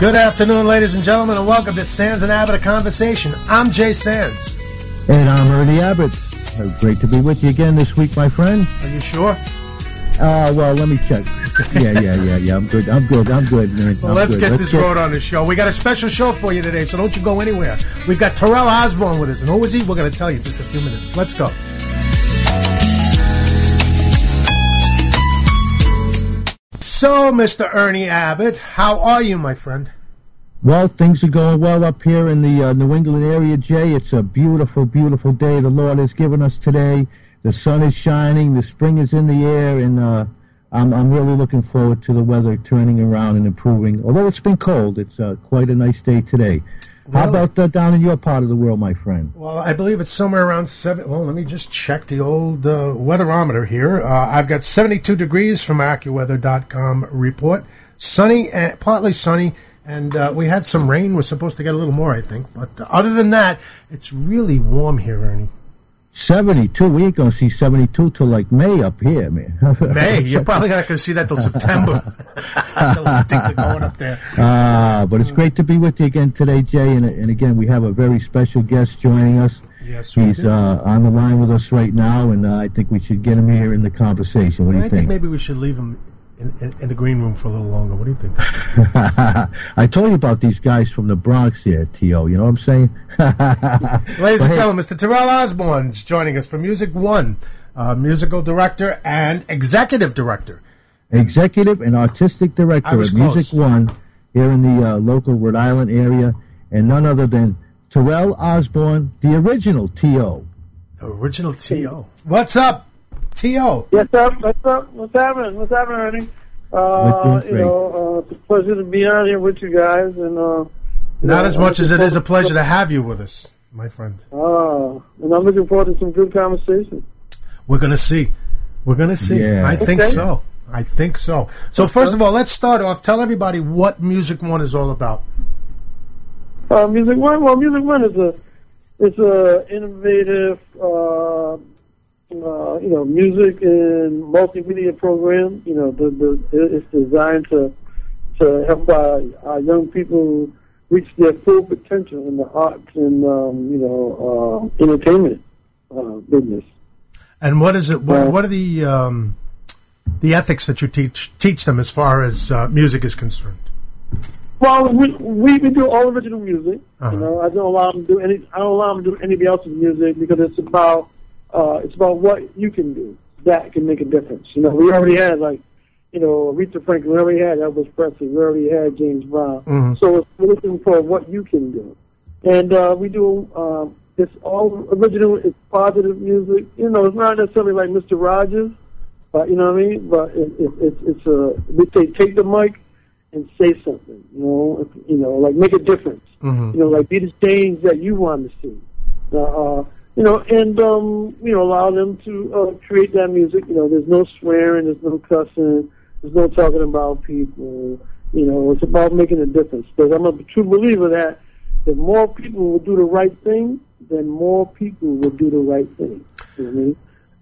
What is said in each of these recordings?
Good afternoon, ladies and gentlemen, and welcome to Sands and Abbott, a conversation. I'm Jay Sands. And I'm Ernie Abbott. Great to be with you again this week, my friend. Are you sure? Uh, well, let me check. yeah, yeah, yeah, yeah. I'm good. I'm good. I'm good, man. Well, I'm let's good. get this road on the show. We got a special show for you today, so don't you go anywhere. We've got Terrell Osborne with us, and who is he? We're going to tell you in just a few minutes. Let's go. So, Mr. Ernie Abbott, how are you, my friend? Well, things are going well up here in the uh, New England area, Jay. It's a beautiful, beautiful day the Lord has given us today. The sun is shining, the spring is in the air, and uh, I'm, I'm really looking forward to the weather turning around and improving. Although it's been cold, it's uh, quite a nice day today. How about uh, down in your part of the world, my friend? Well, I believe it's somewhere around seven. Well, let me just check the old uh, weatherometer here. Uh, I've got 72 degrees from AccuWeather.com report. Sunny, and partly sunny, and uh, we had some rain. We're supposed to get a little more, I think. But uh, other than that, it's really warm here, Ernie. 72. We ain't going to see 72 till like May up here, man. May, you're probably not going to see that till September. Things are going up there. Ah, but it's great to be with you again today, Jay. And, and again, we have a very special guest joining us. Yes, He's uh, on the line with us right now, and uh, I think we should get him here in the conversation. What do I you think think? maybe we should leave him in, in, in the green room for a little longer. What do you think? I told you about these guys from the Bronx here, T.O. You know what I'm saying? Ladies and gentlemen, Mr. Terrell Osborne is joining us from Music One, uh, musical director and executive director. Executive and artistic director was of Music. One here in the uh, local Rhode Island area, and none other than Terrell Osborne, the original T.O. The original T.O. What's up, T.O.? Yes, sir. What's up? What's happening? What's happening, Ernie? We're Uh, you know, uh, it's a pleasure to be on here with you guys, and uh, Not know, as much as it is a pleasure to have you with us, my friend. Uh, and I'm looking forward to some good conversation. We're going to see. We're going to see. Yeah. I think Okay. so. I think so. So, first of all, let's start off. Tell everybody what Music One is all about. Uh, Music One. Well, Music One is a it's a innovative, uh, uh, you know, music and multimedia program. You know, the, the it's designed to to help our, our young people reach their full potential in the arts and um, you know uh, entertainment uh, business. And what is it? What, Uh, what are the um, the ethics that you teach teach them as far as uh, music is concerned? Well, we, we we do all original music. Uh-huh. You know, I don't allow them to do any. I don't allow them to do anybody else's music because it's about uh, it's about what you can do that can make a difference. You know, we already had like, you know, Aretha Franklin. We already had Elvis Presley. We already had James Brown. Mhm. So it's, looking for what you can do, and uh, we do. Um, it's all original. It's positive music. You know, it's not necessarily like Mr. Rogers, but you know what I mean. But it, it, it's it's a we say take the mic and say something. You know, you know, like make a difference. Mhm. You know, like be the change that you want to see. Uh, uh, you know, and um, you know, allow them to uh, create that music. You know, there's no swearing, there's no cussing, there's no talking about people. You know, it's about making a difference. Because I'm a true believer that if more people will do the right thing, then more people will do the right thing. You know what I mean?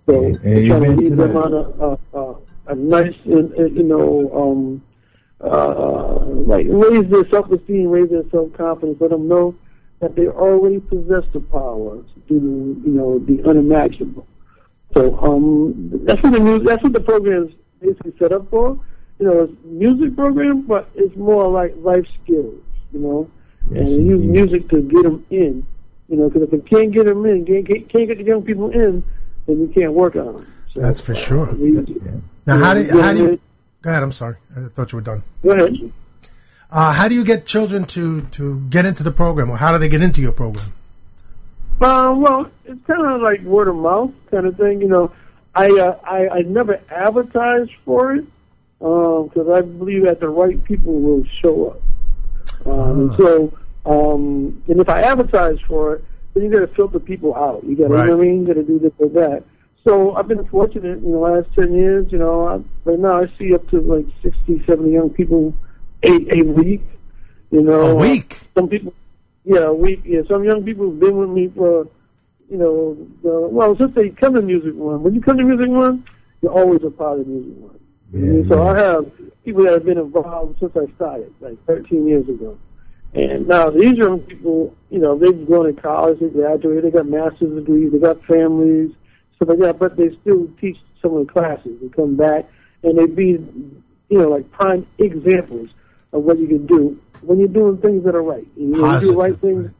So we're trying to lead them on a, a, a, a nice, uh, uh, you know, um, uh, like raise their self-esteem, raise their self-confidence, let them know that they already possess the power to do, you know, the unimaginable. So um, that's what the music, that's what the program is basically set up for. You know, it's music program, but it's more like life skills. You know, Yes, and use music to get them in. You know, because if it can't get them in, can't, can't get the young people in, then you can't work on them. So, That's for sure. we- Yeah. Now, how do you, how do you? Go ahead. I'm sorry. I thought you were done. Go ahead. Uh, how do you get children to to get into the program, or how do they get into your program? Uh, well, it's kind of like word of mouth kind of thing. You know, I uh, I, I never advertised for it because I believe that the right people will show up. Um, and so, um, and if I advertise for it, then you got to filter people out. You got to, Right. you know what I mean? You got to do this or that. So I've been fortunate in the last ten years. You know, I, right now I see up to like 60, 70 young people a a week. You know, A uh, week. some people, yeah, a week. Yeah, some young people have been with me for, you know, the, well, since they come to Music One. When you come to Music One, you're always a part of Music One. You know what I? So I have people that have been involved since I started, like 13 years ago. And now these young people, you know, they've gone to college, they graduated, they got master's degrees, they got families, stuff like that, but they still teach some of the classes. They come back and they be, you know, like prime examples of what you can do when you're doing things that are right. You know, you do right things,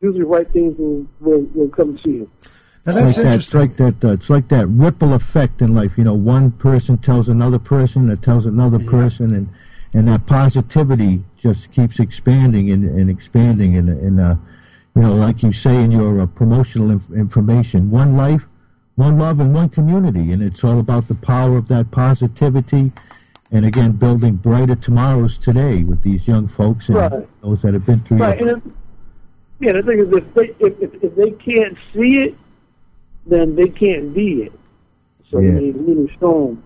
usually right things will, will, will come to you. Now that's like that, it's like that. Uh, it's like that ripple effect in life. You know, one person tells another person that tells another Yeah. person, and and that positivity just keeps expanding and, and expanding. And and uh, you know, like you say in your uh, promotional inf- information, one life, one love, and one community. And it's all about the power of that positivity. And again, building brighter tomorrows today with these young folks and Right. those that have been through. Right, your- and yeah, the thing is, if they if, if, if they can't see it, then they can't be it. So Yeah. you need, you need to show.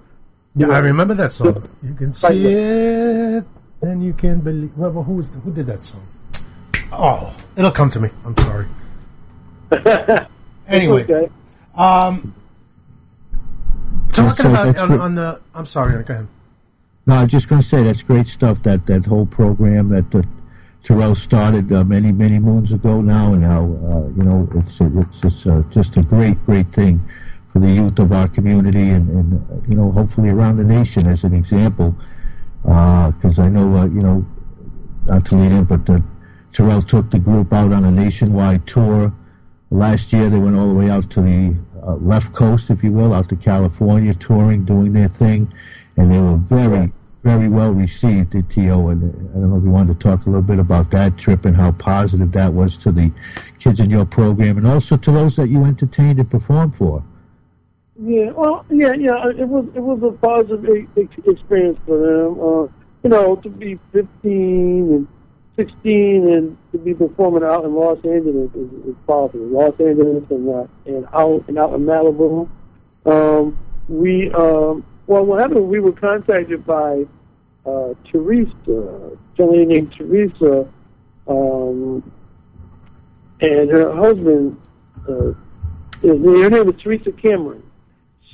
Yeah, I remember that song. You can see Right. it, and you can believe. Well, well, who was who did that song? Oh, it'll come to me. I'm sorry. Anyway, okay. talking That's, uh, about on, on the. I'm sorry. Go ahead. No, I was just going to say that's great stuff. That that whole program that uh, Terrell started uh, many many moons ago now, and how uh, you know it's it's just, uh, just a great great thing for the youth of our community, and, and uh, you know hopefully around the nation as an example. Because I know uh, you know not to lead in, but uh, Terrell took the group out on a nationwide tour. Last year, they went all the way out to the uh, left coast, if you will, out to California, touring, doing their thing, and they were very, very well received at TO. And uh, I don't know if you wanted to talk a little bit about that trip and how positive that was to the kids in your program, and also to those that you entertained and performed for. Yeah, well, yeah, yeah. It was it was a positive experience for them. Uh, you know, to be 15 and 16 and to be performing out in Los Angeles is, is positive. Los Angeles and uh, and out and out in Malibu. Um, we um, well, what happened? We were contacted by uh, Teresa, a lady named Teresa, um, and her husband. Uh, her name was Teresa Cameron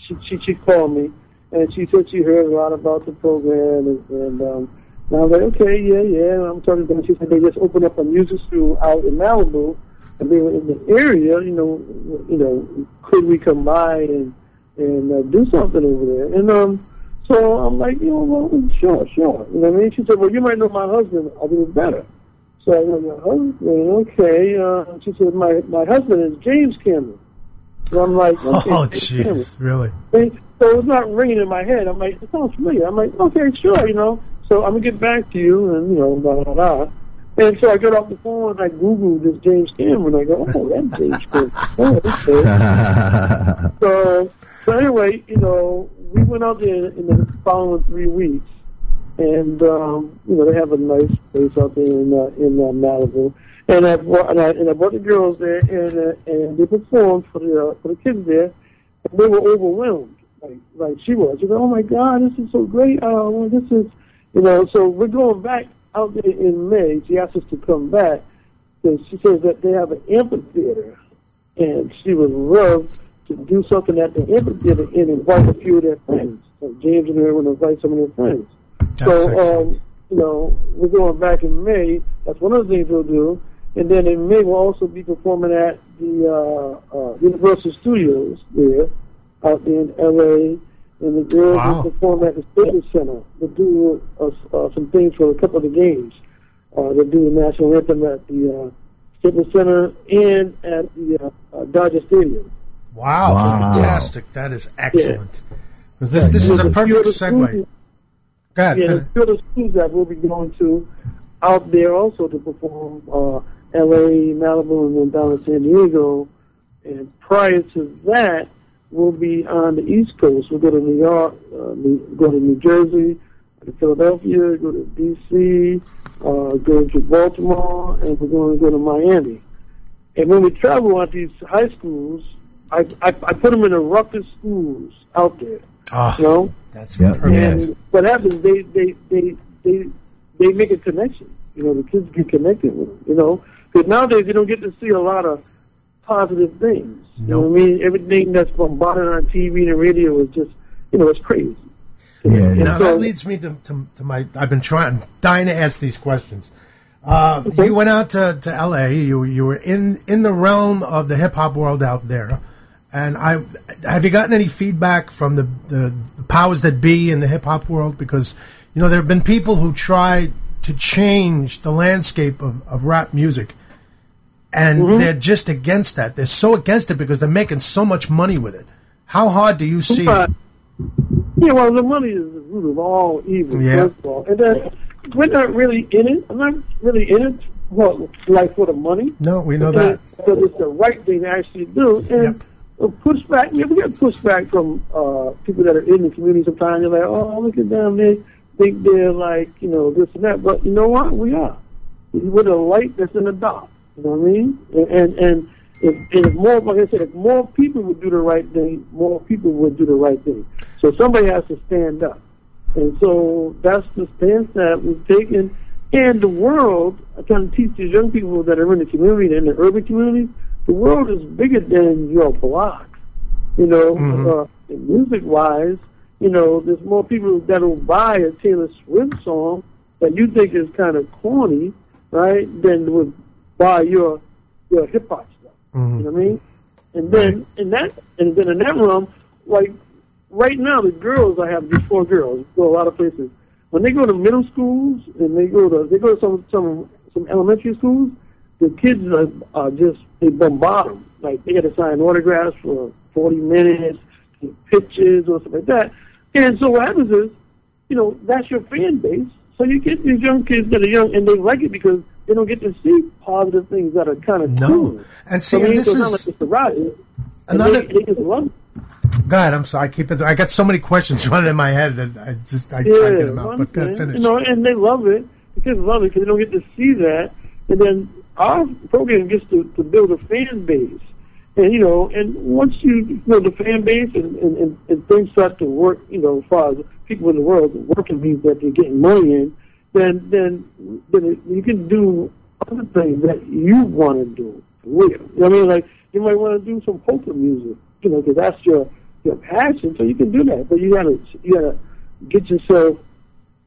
she, she she called me and she said she heard a lot about the program and, and um and I was like, okay, yeah, yeah. And I'm talking to them. She said they just opened up a music school out in Malibu, and they were in the area. You know, you know, could we come by and and uh, do something over there? And um, so I'm like, you know, well, sure, sure. You know what I mean? She said, well, you might know my husband a little better. So I went, my husband, okay. Uh, she said, my my husband is James Cameron. And I'm like, okay, Oh, jeez, really? And so it's not ringing in my head. I'm like, it sounds familiar. I'm like, okay, sure, you know. So I'm gonna get back to you, and you know, blah blah blah. And so I got off the phone and I googled this James Cameron. I go, oh, that's James Cameron. Oh, okay. so, so anyway, you know, we went out there in the following three weeks, and um, you know, they have a nice place out there in uh, in uh, Malibu. And I brought and I, and I brought the girls there, and uh, and they performed for the uh, for the kids there, and they were overwhelmed, like like she was. She go, oh my God, this is so great! Oh, this is, you know. So we're going back out there in May. She asked us to come back because she says that they have an amphitheater, and she would love to do something at the amphitheater and invite a few of their friends. So James and would invite some of their friends. That's so, um, you know, we're going back in May. That's one of the things we'll do. And then in May, we'll also be performing at the uh, uh, Universal Studios there, out there in L.A. And the girls Wow. will perform at the Staples Center. They'll do uh, uh, some things for a couple of the games. Uh, they'll do the national anthem at the uh, Staples Center and at the uh, uh, Dodger Stadium. Wow, Wow. fantastic! That is excellent. 'Cause this this is a perfect segue. Go ahead. Yeah, finish. there's a few other schools that we'll be going to out there also to perform uh, L.A., Malibu, and then down in San Diego. And prior to that, we'll be on the East Coast. We'll go to New York, uh, New, go to New Jersey, to Philadelphia, go to D.C., uh, go to Baltimore, and we're going to go to Miami. And when we travel at these high schools, I, I, I put them in the roughest schools out there. Ah, You know, that's Yeah, perfect. and what happens, they, they, they, they, they make a connection. You know, the kids get connected with them, you know. Because nowadays you don't get to see a lot of positive things. You know what I mean? Everything that's bombarded on TV and radio is just, you know, it's crazy. Yeah. Now so- that leads me to, to, to my. I've been trying, dying to ask these questions. Uh, You went out to, to L.A. You you were in in the realm of the hip hop world out there, and I have you gotten any feedback from the the powers that be in the hip hop world? Because you know there have been people who try to change the landscape of, of rap music, and mm-hmm. they're just against that. They're so against it because they're making so much money with it. How hard do you see? But, yeah, well, the money is the root of all evil, Yeah. first of all. And then we're not really in it. I'm not really in it, well, like for the money. No, we know that. Because it's the right thing to actually do. And Yep. Pushback, we get pushback from uh, people that are in the community sometimes. They're like, oh, look at them. They think they're like, you know, this and that. But you know what? We are. We're the light that's in the dark. You know what I mean? And, and, and if, and if more, like I said, if more people would do the right thing, more people would do the right thing. So somebody has to stand up. And so that's the stance that we've taken. And the world, I kind of teach these young people that are in the community, in the urban community, the world is bigger than your block. You know, uh, music wise, you know, there's more people that will buy a Taylor Swift song that you think is kind of corny, right, than would buy your your hip hop stuff. You know what I mean? And then in that and then in that realm, like right now, the girls I have these four girls go a lot of places. When they go to middle schools and they go to they go to some some some elementary schools, the kids are, are just they bombard them. Like they got to sign autographs for forty minutes, take pictures or something like that. And so what happens is, you know, that's your fan base. So you get these young kids that are young and they like it because they don't get to see positive things that are kind of No. cool. And So see, mean, and this it's not is like it's a riot. Another- they, they just love it. Go. I'm sorry. I keep it. I got so many questions running in my head that I just I Yeah, try to get them out. But go ahead, finish. You know, and they love it. The kids love it because they don't get to see that. And then our program gets to, to build a fan base. And you know, and once you build a fan base and, and, and, things start to work, you know, as far as people in the world working means that they're getting money in, then then then you can do other things that you want to do. Real. You know what I mean? Like you might want to do some polka music, you know, because that's your your passion. So you can do that, but you gotta you gotta get yourself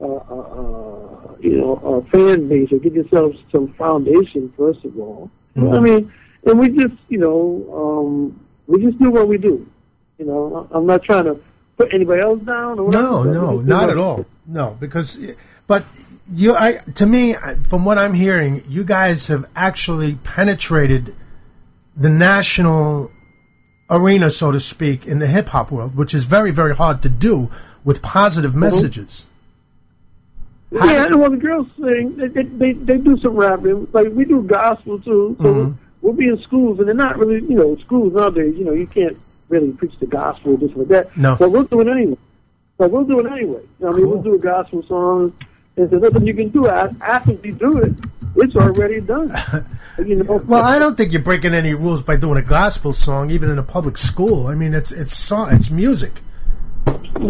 uh, uh, uh, you know, a fan base or get yourself some foundation first of all. What I mean, and we just, you know, um, we just do what we do. You know, I'm not trying to put anybody else down. Or No, but no, we just do not at all. No, because, but you, I, to me, from what I'm hearing, you guys have actually penetrated the national arena, so to speak, in the hip hop world, which is very, very hard to do with positive messages. Yeah, and when the girls sing, they, they they do some rapping. Like we do gospel too. So Mm-hmm. we'll be in schools, and they're not really, you know, schools nowadays. You know, you can't really preach the gospel just like that. No. but we'll do it anyway. But we'll do it anyway. You know, I mean, Cool. we'll do a gospel song, and there's nothing you can do after we do it. It's already done. you know. Well, I don't think you're breaking any rules by doing a gospel song, even in a public school. I mean, it's it's song, it's music.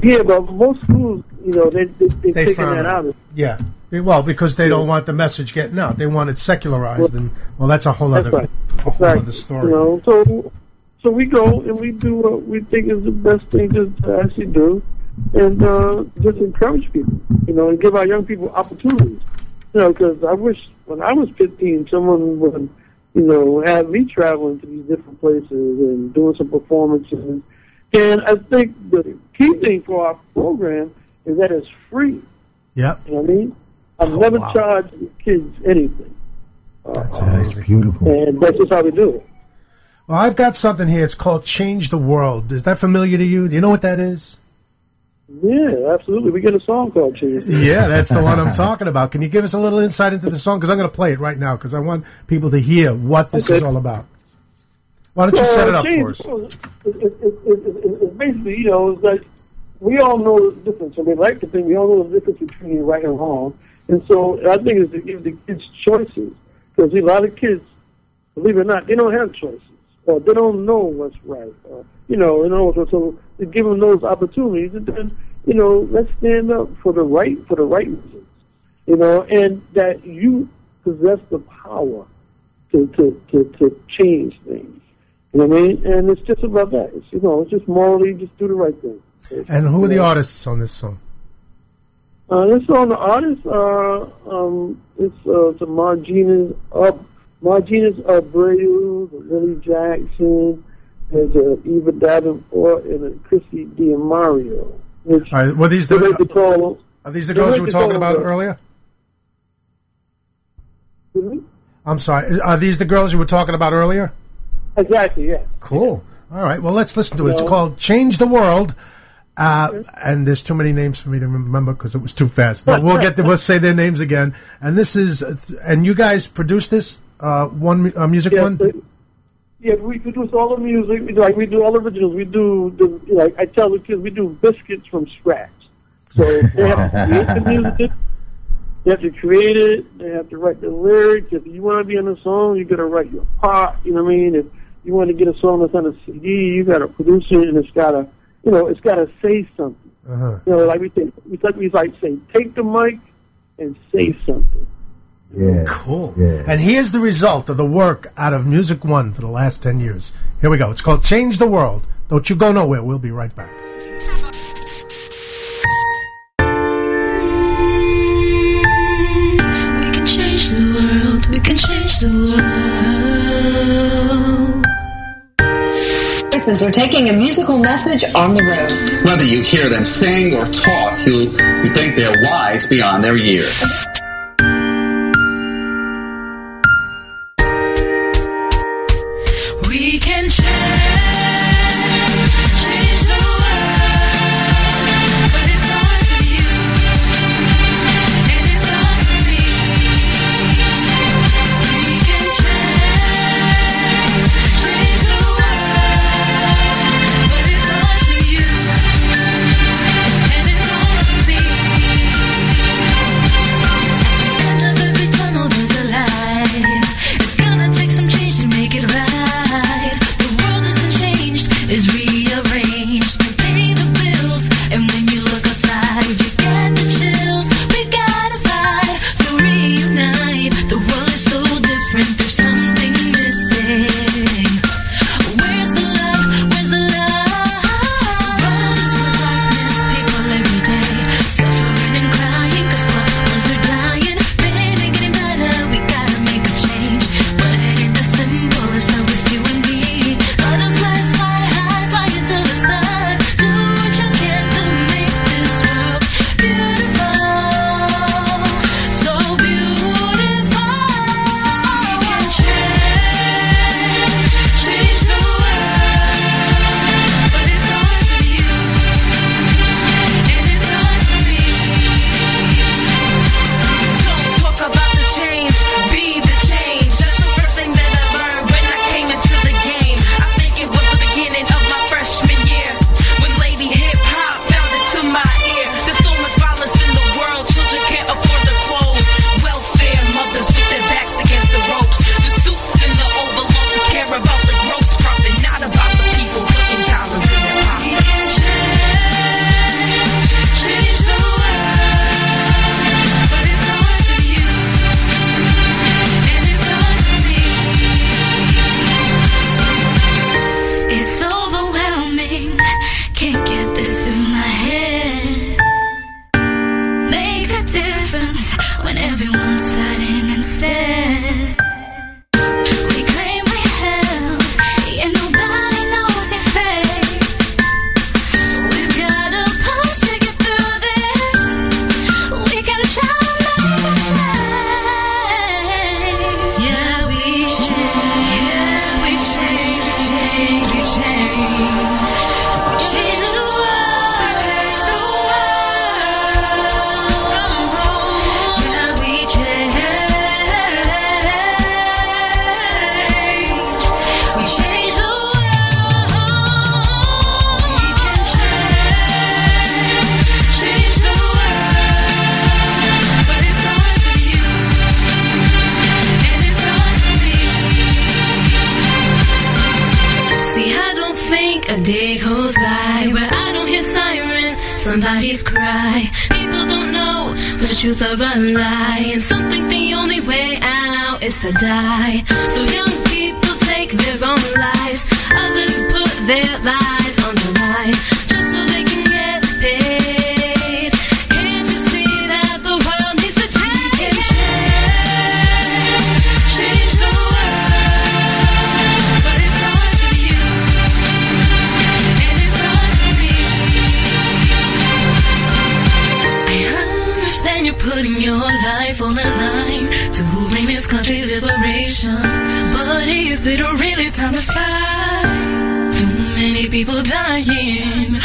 yeah, but most schools, you know, they they they They taking that out. Yeah. Well, because they don't want the message getting out. They want it secularized, and well, that's a whole That's other right. a whole Right. other story. You know, so so we go and we do what we think is the best thing to, to actually do, and uh, just encourage people. You know, and give our young people opportunities. You know, because I wish when I was 15, someone would, you know, have me traveling to these different places and doing some performances. And I think the key thing for our program is that it's free. Yeah. You know what I mean? I've Oh, never wow. charged kids anything, That's That's beautiful. and that's just how we do it. Well, I've got something here. It's called Change the World. Is that familiar to you? Do you know what that is? Yeah, absolutely. We get a song called Change. Yeah, that's the one I'm talking about. Can you give us a little insight into the song? Because I'm going to play it right now because I want people to hear what this is all about. Why don't you set it up Change for us? it, it, it, it, it's basically, you know, it's like we all know the difference. I mean, like the thing, we all know the difference between right and wrong. And so I think it's to give the kids choices because a lot of kids, believe it or not, they don't have choices or they don't know what's right. Or, you know, know, so, so to give them those opportunities and then, you know, let's stand up for the right, for the right reasons. You know, and that you possess the power to, to, to, to change things. You know what I mean? And it's just about that. It's, you know, it's just morally, just do the right thing. And who are the artists on this song? Uh, this song, the artist, uh, um, it's uh, the Marginas, uh, Marginas Abreu, the Willie Jackson, there's uh, Eva Davenport, and uh, Chrissy Diamario. Which right, were these they like the, call are these the girls you were talking about them- earlier? Excuse me? I'm sorry. Are these the girls you were talking about earlier? Exactly, yes. Cool. All right. Well, let's listen to it. It's called "Change the World," uh, and there's too many names for me to remember because it was too fast. But we'll get. The, we'll say their names again. And this is, and you guys produced this uh, one uh, music Yeah, one. so- yeah, we produce all the music. We do, like we do all the originals. We do the like I tell the kids we do biscuits from scratch. So they have to create the music. They have to create it. They have to write the lyrics. If you want to be in a song, you got to write your part. You know what I mean? If you want to get a song that's on a CD, you got to produce it, and it's got to, you know, it's got to say something. Uh-huh. You know, like we think, we like we like say, take the mic and say something. Yeah. Cool. Yeah. And here's the result of the work out of Music One for the last 10 years. Here we go. It's called Change the World. Don't you go nowhere. We'll be right back. We can change the world. We can change the world. Are taking a musical message on the road. Whether you hear them sing or talk, you, you think they're wise beyond their years. Somebody's cry. People don't know what's the truth or a lie, and some think the only way out is to die. So young people take their own lives, others put their lives on the line is it really time to fight? Too many people dying.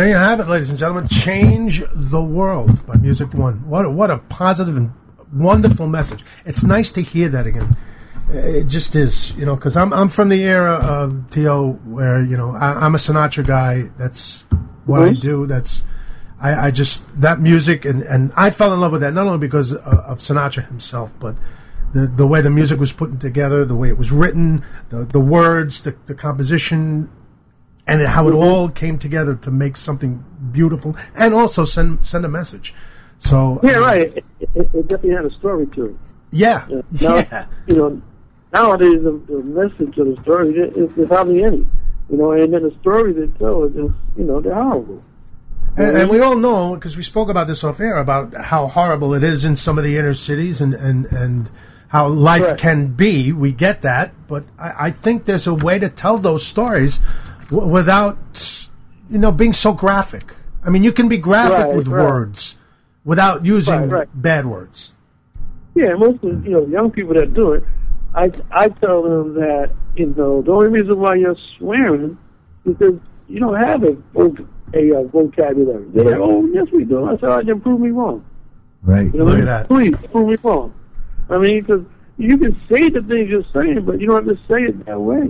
There you have it, ladies and gentlemen. Change the world by Music One. What a, what a positive and wonderful message. It's nice to hear that again. It just is, you know, because I'm I'm from the era of To where you know I, I'm a Sinatra guy. That's what I Mhm. do. That's I, I just that music and and I fell in love with that not only because of, of Sinatra himself, but the the way the music was put together, the way it was written, the the words, the, the composition, and how it mm-hmm. all came together to make something beautiful and also send send a message. So Yeah, um, right. It, it, it definitely had a story to it. Yeah, Yeah. Now, yeah. You know, nowadays the, the message of the story is, is hardly any. You know, and then the story they tell is just, you know, they're horrible. And, mm-hmm. and we all know because we spoke about this off air about how horrible it is in some of the inner cities and and and how life Correct. can be. We get that, but I, I think there's a way to tell those stories w- without you know being so graphic. I mean, you can be graphic Right, with right. words without using Right, bad words. Yeah, most of you know young people that do it, I I tell them that you know the only reason why you're swearing is because you don't have a voc- a uh, vocabulary. They're like, oh yes we do. I said, all right, then prove me wrong. Right. You know, Look at I mean? that. Please prove me wrong. I mean, because you can say the things you're saying, but you don't have to say it that way.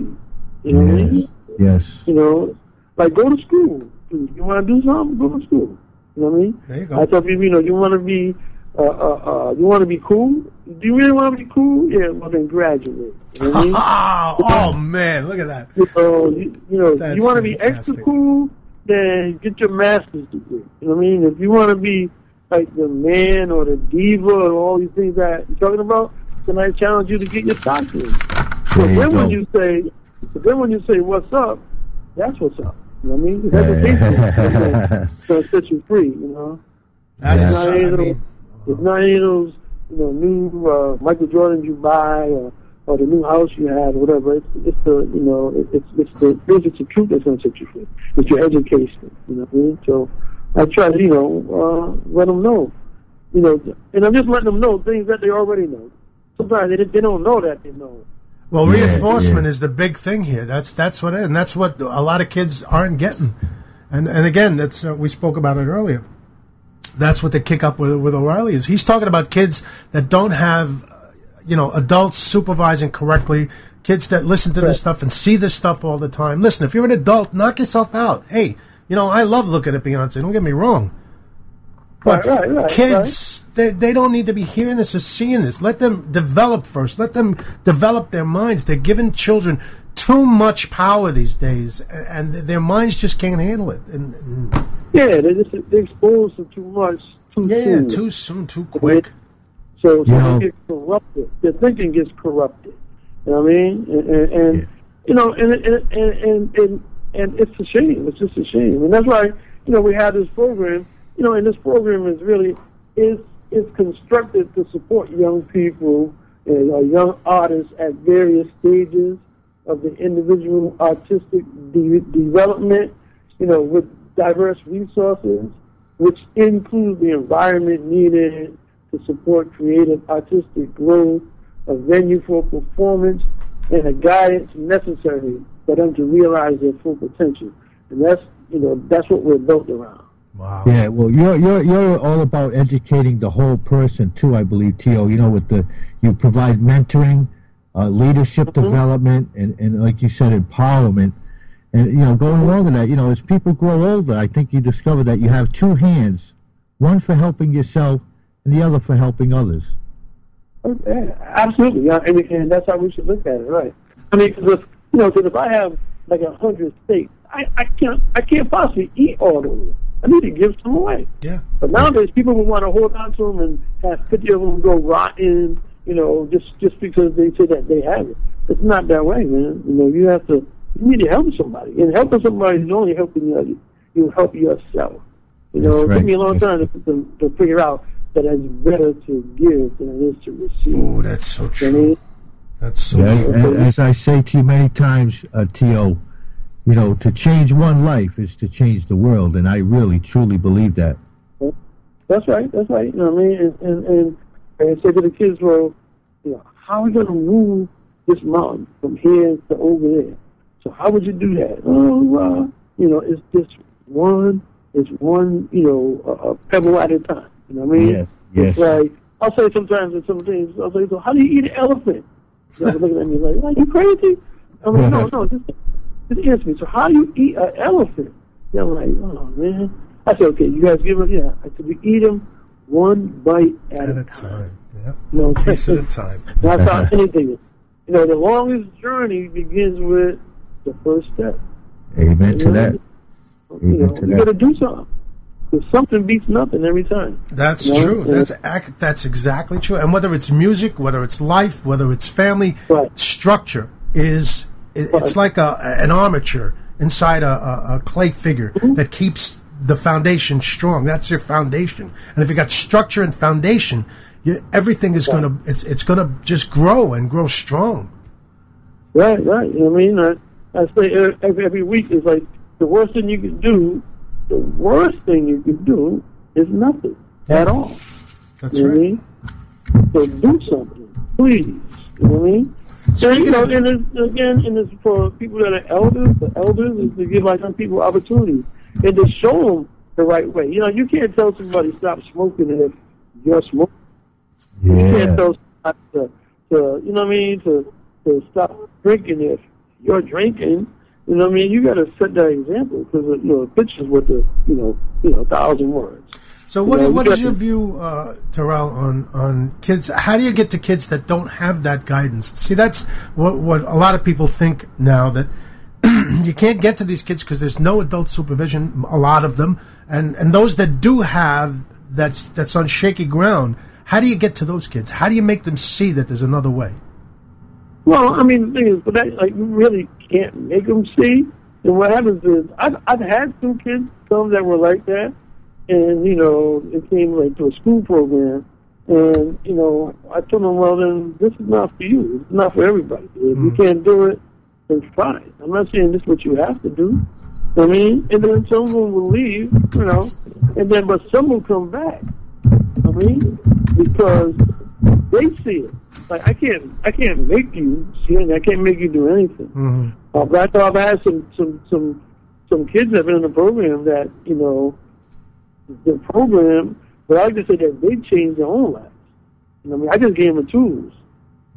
You know what I mean? Yes. Yes. You know, like go to school. You want to do something? Go to school. You know what I mean? There you go. I tell people, you know, you want to be, uh, uh, uh, you want to be cool. Do you really want to be cool? Yeah, well then graduate. You know what I mean? Oh, oh man, look at that. you know, you, you know, That's you want to be extra cool, then get your master's degree. You know what I mean? If you want to be like the man or the diva or all these things that you're talking about, then I challenge you to get your doctorate. So you then when go. you say, but then when you say what's up, that's what's up. You know what I mean? It's education. It's gonna set you free. You know. Yeah. It's not any of those, it's not any of those, you know, new uh, Michael Jordans you buy or, or the new house you have or whatever. It's, it's the, you know, it, it's, it's the it's the truth that's going to set you free. It's your education, you know what I mean? So I try to, you know, uh, let them know, you know, and I'm just letting them know things that they already know. Sometimes they, they don't know that they know. Well, Yeah, reinforcement yeah. is the big thing here. That's that's what it is, and that's what a lot of kids aren't getting. And and again, that's uh, we spoke about it earlier. That's what the kick up with with O'Reilly is. He's talking about kids that don't have, uh, you know, adults supervising correctly. Kids that listen to this stuff and see this stuff all the time. Listen, if you're an adult, knock yourself out. Hey, you know, I love looking at Beyonce. Don't get me wrong. But Right, right, right, kids, they, they don't need to be hearing this or seeing this. Let them develop first. Let them develop their minds. They're giving children too much power these days, and their minds just can't handle it. And, and Yeah, they just they expose them too much too yeah, soon. too soon, too quick. So, so they get corrupted. Their thinking gets corrupted. You know what I mean? And, and, and Yeah. you know, and and, and and and and it's a shame. It's just a shame, and that's why you know we have this program. You know, and this program is really is is constructed to support young people and uh, young artists at various stages of the individual artistic de- development. You know, with diverse resources, which include the environment needed to support creative artistic growth, a venue for performance, and a guidance necessary for them to realize their full potential. And that's you know that's what we're built around. Wow. Yeah, well, you're you're you're all about educating the whole person too. I believe, Tio. You know, with the you provide mentoring, uh, leadership development, and and like you said, empowerment. And you know, going along with that, you know, as people grow older, I think you discover that you have two hands, one for helping yourself, and the other for helping others. Yeah, absolutely, yeah, and, and that's how we should look at it, right? I mean, 'cause if, you know, 'cause if I have like a hundred steaks, I, I can't I can't possibly eat all those. I need to give some away. Yeah. But nowadays, people will want to hold on to them and have 50 of them go rotten, you know, just just because they say that they have it. It's not that way, man. You know, you have to, you need to help somebody. And helping somebody is only helping you, you help yourself. You know, That's it right. took me a long time to, to, to figure out that it's better to give than it is to receive. Oh, that's so I true. mean, That's so Yeah, true. as I say to you many times, uh, T.O., you know, to change one life is to change the world, and I really, truly believe that. That's right. That's right. You know what I mean? And and, and, and I say to the kids, well, you know, how are we going to move this mountain from here to over there? So how would you do that? Oh, uh, you know, it's just one, it's one, you know, a, a pebble at a time. You know what I mean? Yes, yes. It's like I'll say sometimes in some things, I'll say, so how do you eat an elephant? They're looking at me like, are you crazy? I'm like, no, no, just, just answer me. So how do you eat an elephant? They're like, oh man. I said, okay, you guys give it, yeah. I said, we eat them one bite at, At a a time. time. Yeah. You know, Piece at a time. that's how anything is. You know, the longest journey begins with the first step. Amen to that. You Amen know, to you that. got to do something. Because something beats nothing every time. That's Yeah, true. yeah. That's ac- that's exactly true. And whether it's music, whether it's life, whether it's family, Right. structure is it, it's like a an armature inside a, a, a clay figure Mm-hmm. that keeps the foundation strong. That's your foundation. And if you got structure and foundation, you, everything is gonna it's it's gonna just grow and grow strong. Right, right. You know what I mean? I, I say uh, every, every week is like the worst thing you can do. The worst thing you can do is nothing at all. That's You know what I right. mean? So do something, please. You know what I mean? And, you know, and it's, again, and it's for people that are elders. The elders is to give like some people opportunities and to show them the right way. You know, you can't tell somebody stop smoking if you're smoking. Yeah. You can't tell somebody to, to you know what I mean, to to stop drinking if you're drinking. You know what I mean? You got to set that example because uh, you know, a picture's worth a you know you know a thousand words. So what You know, what is your view, uh, Terrell, on on kids? How do you get to kids that don't have that guidance? See, that's what what a lot of people think now that you can't get to these kids because there's no adult supervision. A lot of them, and and those that do have that's that's on shaky ground. How do you get to those kids? How do you make them see that there's another way? Well, I mean, the thing is, but that like you really can't make them see. And what happens is, I've I've had some kids some that were like that, and you know, it came like to a school program, and you know, I told them, well, then this is not for you. It's not for everybody. If you can't do it, then fine. I'm not saying this is what you have to do. I mean, and then someone will leave, you know, and then but some will come back. I mean, because they see it. Like I can't, I can't make you see it. I can't make you do anything. Uh, but I thought I've had some, some, some, some kids that have been in the program that you know, the program. But I like to say that they changed their own lives. You know, I mean, I just gave them the tools.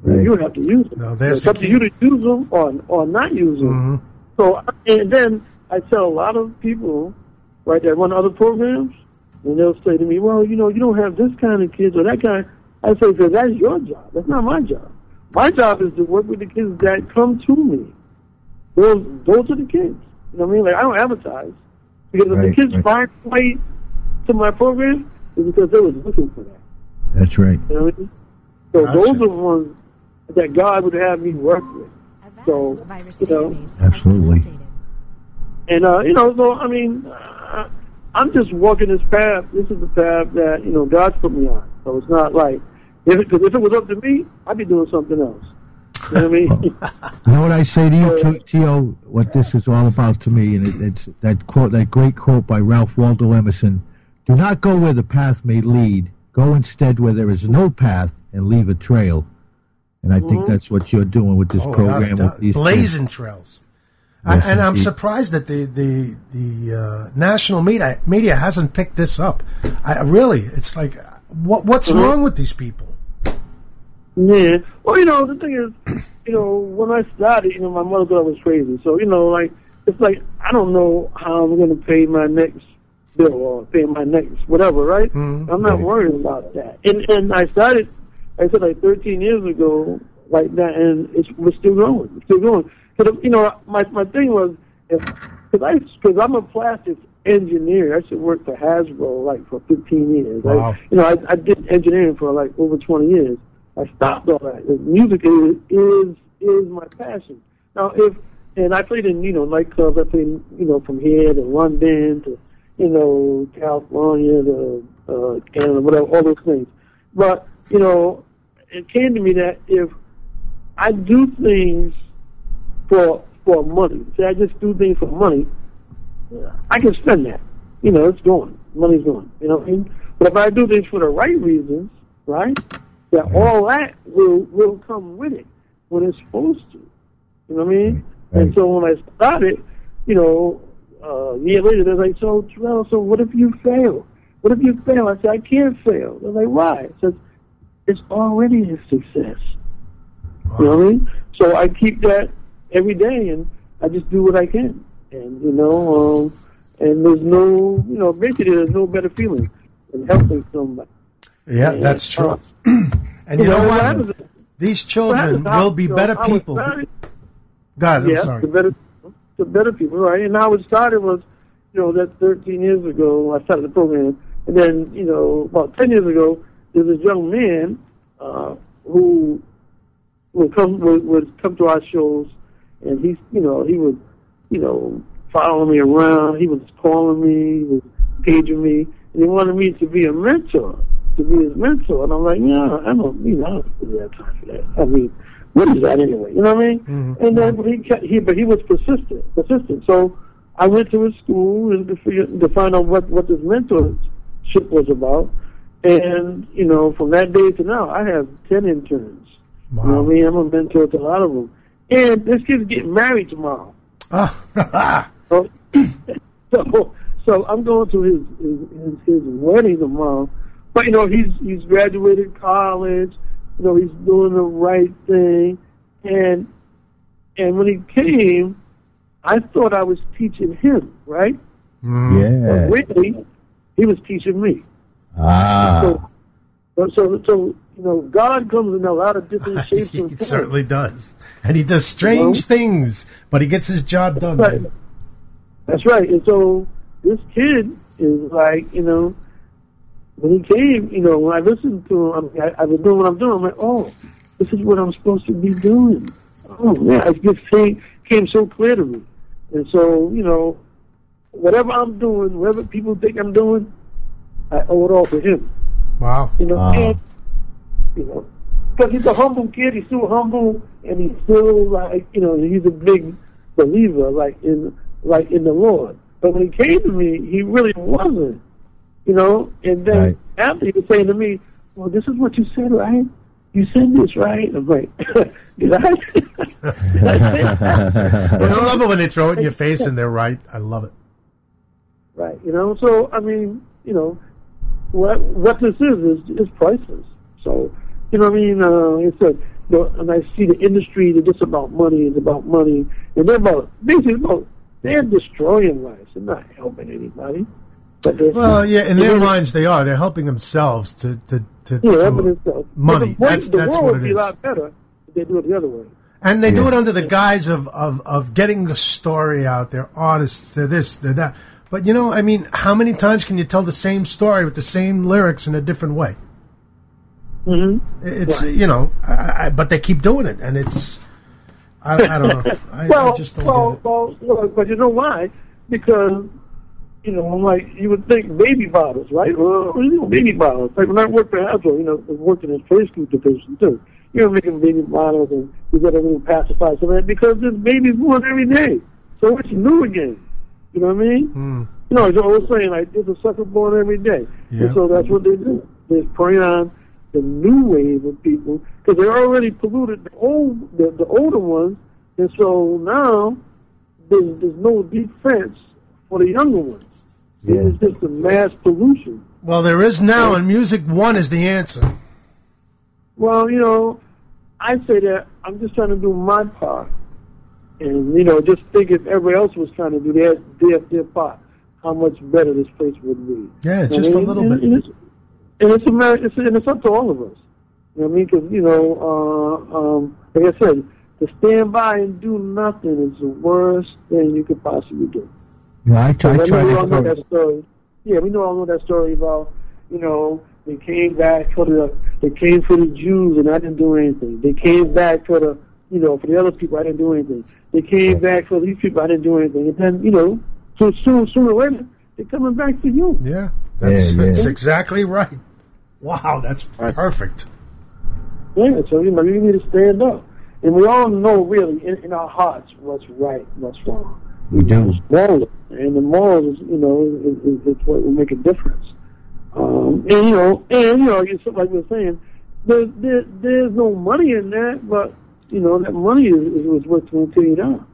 Right. You have to use them. No, that's it's the up to you to use them or or not use them. Mm-hmm. So, and then I tell a lot of people, right, that run other programs, and they'll say to me, well, you know, you don't have this kind of kids or that kind. I say, because that's your job. That's not my job. My job is to work with the kids that come to me. Those, those are the kids. You know what I mean? Like, I don't advertise. Because if Right, the kids right. find their way to my program, it's because they was looking for that. That's right. You know what I mean? So Gotcha. those are the ones that God would have me work with. So, you know, Absolutely. And uh, you know, so I mean, uh, I'm just walking this path. This is the path that you know God's put me on. So it's not like if it, cause if it was up to me, I'd be doing something else. You know what I mean? You know what I say to you, T- T.O., what this is all about to me, and it, it's that quote, that great quote by Ralph Waldo Emerson: "Do not go where the path may lead. Go instead where there is no path, and leave a trail." And I think that's what you're doing with this Oh, program with these blazing trails. I, Yes, and I'm surprised that the the the uh, national media media hasn't picked this up. I really, it's like, what what's Mm-hmm. wrong with these people? yeah. Well, you know, the thing is, you know, when I started, you know, my mother thought I was crazy. So you know, like it's like I don't know how I'm going to pay my next bill or pay my next whatever, right? Mm-hmm. I'm not worried about that. And and I started, I said like 13 years ago, like that, and it's we're still going, we're still going. Because you know, my my thing was if because I because I'm a plastics engineer. I should work for Hasbro like for 15 years. Wow. I, you know, I, I did engineering for like over 20 years. I stopped all that. Music is is is my passion. Now, if and I played in you know nightclubs. I played you know from here to London to you know California to uh, Canada, whatever, all those things. But you know, it came to me that if I do things for for money, say I just do things for money, I can spend that. You know, it's going. Money's going. You know what I mean? But if I do things for the right reasons, right, that all that will will come with it when it's supposed to. You know what I mean? And so when I started, you know, a year later, they're like, so, well, so what if you fail? What if you fail? I said, I can't fail. They're like, why? I said, it's already a success. You know what I mean? So I keep that every day, and I just do what I can. And you know, um, and there's no, you know, basically there's no better feeling than helping somebody. Yeah, And, that's true. uh, And you know what what? These children will be you better people. God, I'm yeah, sorry. the better, the better people, right? And how it started was, you know, that's 13 years ago. I started the program, and then, you know, about 10 years ago, there's this young man uh, who would come would, would come to our shows, and he's, you know, he would, you know, follow me around. He was calling me, he was paging me, and he wanted me to be a mentor, to be his mentor. And I'm like, yeah, I don't, you know, I don't have time for that. I mean, what is that anyway? You know what I mean? And then but he, kept, he, but he was persistent, persistent. So I went to his school and to, to find out what what this mentorship was about. And you know, from that day to now, I have ten interns. You know Wow. what I mean? I'm a mentor to a lot of them. And this kid's getting married tomorrow. Ah, So, so, so I'm going to his, his his his wedding tomorrow. But you know, he's he's graduated college. You know, he's doing the right thing. And and when he came, I thought I was teaching him, right? Yeah. But really, he was teaching me. Ah. So, so, so you know, God comes in a lot of different shapes and he forms. certainly does. And he does strange Well- things, but he gets his job done. Right. That's right. And so this kid is like, you know, when he came, you know, when I listened to him, I, mean, I, I was doing what I'm doing. I'm like, oh, this is what I'm supposed to be doing. Oh, yeah, it just came, came so clear to me. And so, you know, whatever I'm doing, whatever people think I'm doing, I owe it all to him. Wow. You know, Wow. and, you know, because he's a humble kid. He's still humble, and he's still like, you know, he's a big believer, like in, like in the Lord. But when he came to me, he really wasn't, you know. And then Right. after he was saying to me, "Well, this is what you said, right? You said this, right?" I'm like, "Did I?" Did I say that? I love it when they throw it in your face and they're right. I love it. Right. You know, so I mean, you know, what what this is is is priceless. So, you know what I mean? Uh, it's a, you know, and I see the industry they're just about money, it's about money, and they're about basically about they're destroying lives. They're not helping anybody. But they're Well, yeah, in their they're- minds they are. They're helping themselves to to to, yeah, to helping themselves. money. But the, That's the that's world what would it be a lot better if they do it the other way. And they do it under the guise of, of, of getting the story out. They're artists. They're this. They're that. But you know, I mean, how many times can you tell the same story with the same lyrics in a different way? Mm-hmm. It's you know, I, I, but they keep doing it, and it's I, I don't know. I, well, I just don't well, get it. well, well, but you know why? Because you know, I'm like you would think baby bottles, right? Well, you know, baby bottles. Like when I worked for Hasbro, you know, I worked in the trade school division too. You know, making baby bottles and you got a little pacifier so that because there's babies born every day, so it's new again. You know what I mean? Hmm. You know, as I was saying, like there's a sucker born every day, Yeah. and so that's what they do. They prey on the new wave of people because they already polluted the old, the, the older ones, and so now there's, there's no defense for the younger ones. Yeah. Just a mass pollution. Well, there is now, and music one is the answer. Well, you know, I say that I'm just trying to do my part, and you know, just think if everybody else was trying to do their their, their part, how much better this place would be. Yeah, And just a little and, bit. And it's, and it's, a, it's and it's up to all of us. You know what I mean? Because you know, uh, um, like I said, to stand by and do nothing is the worst thing you could possibly do. No, I, try, I I try know we to all know that story. Yeah, we know all know that story about you know they came back for the they came for the Jews and I didn't do anything. They came back for the you know for the other people I didn't do anything. They came back for these people I didn't do anything. And then you know so soon sooner or later they're coming back to you. Yeah, that's, Yeah, yeah. that's exactly right. Wow, that's perfect. Yeah, so you know you need to stand up, and we all know really in, in our hearts what's right, what's wrong. We do. morals, and the morals, you know, is, is, is what will make a difference. Um, and you know, and you know, you like we were saying, there, there, there's no money in that, but you know, that money is, is, is what's going to take you down.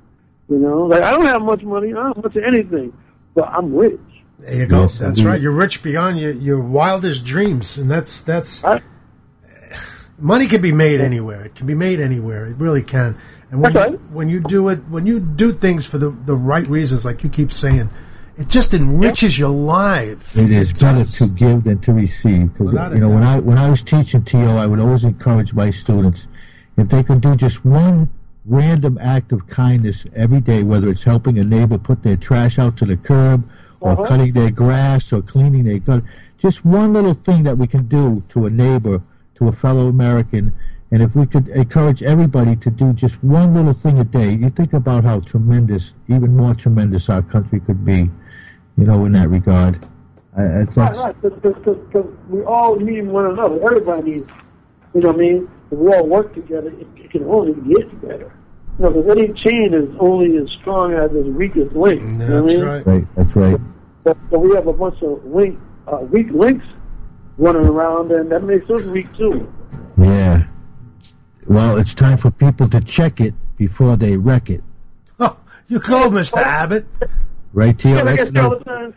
You know, like I don't have much money, I don't have much of anything, but I'm rich. There you go. Yes, that's indeed. right. You're rich beyond your, your wildest dreams, and that's that's Right? money can be made anywhere. It can be made anywhere. It really can. And when That's you, when you do it, when you do things for the the right reasons, like you keep saying, it just enriches your life. It is better to give than to receive. Because you know, when. I when I was teaching TO, I would always encourage my students if they could do just one random act of kindness every day, whether it's helping a neighbor put their trash out to the curb, or Uh-huh. cutting their grass, or cleaning their gutter, just one little thing that we can do to a neighbor, to a fellow American. And if we could encourage everybody to do just one little thing a day, you think about how tremendous, even more tremendous, our country could be. You know, in that regard. I, I, Right, that's, right, because we all need one another. Everybody needs, you know what I mean? If we all work together, it, it can only get better. You know, because any chain is only as strong as its weakest link. you know what I That's mean? right. Right, that's right. But, but we have a bunch of link, uh, weak links running around, and that makes us weak too. Yeah. Well, it's time for people to check it before they wreck it. Oh, you go, Mister Abbott. Right, T.O.? Yeah, like I That's, say all no, the time,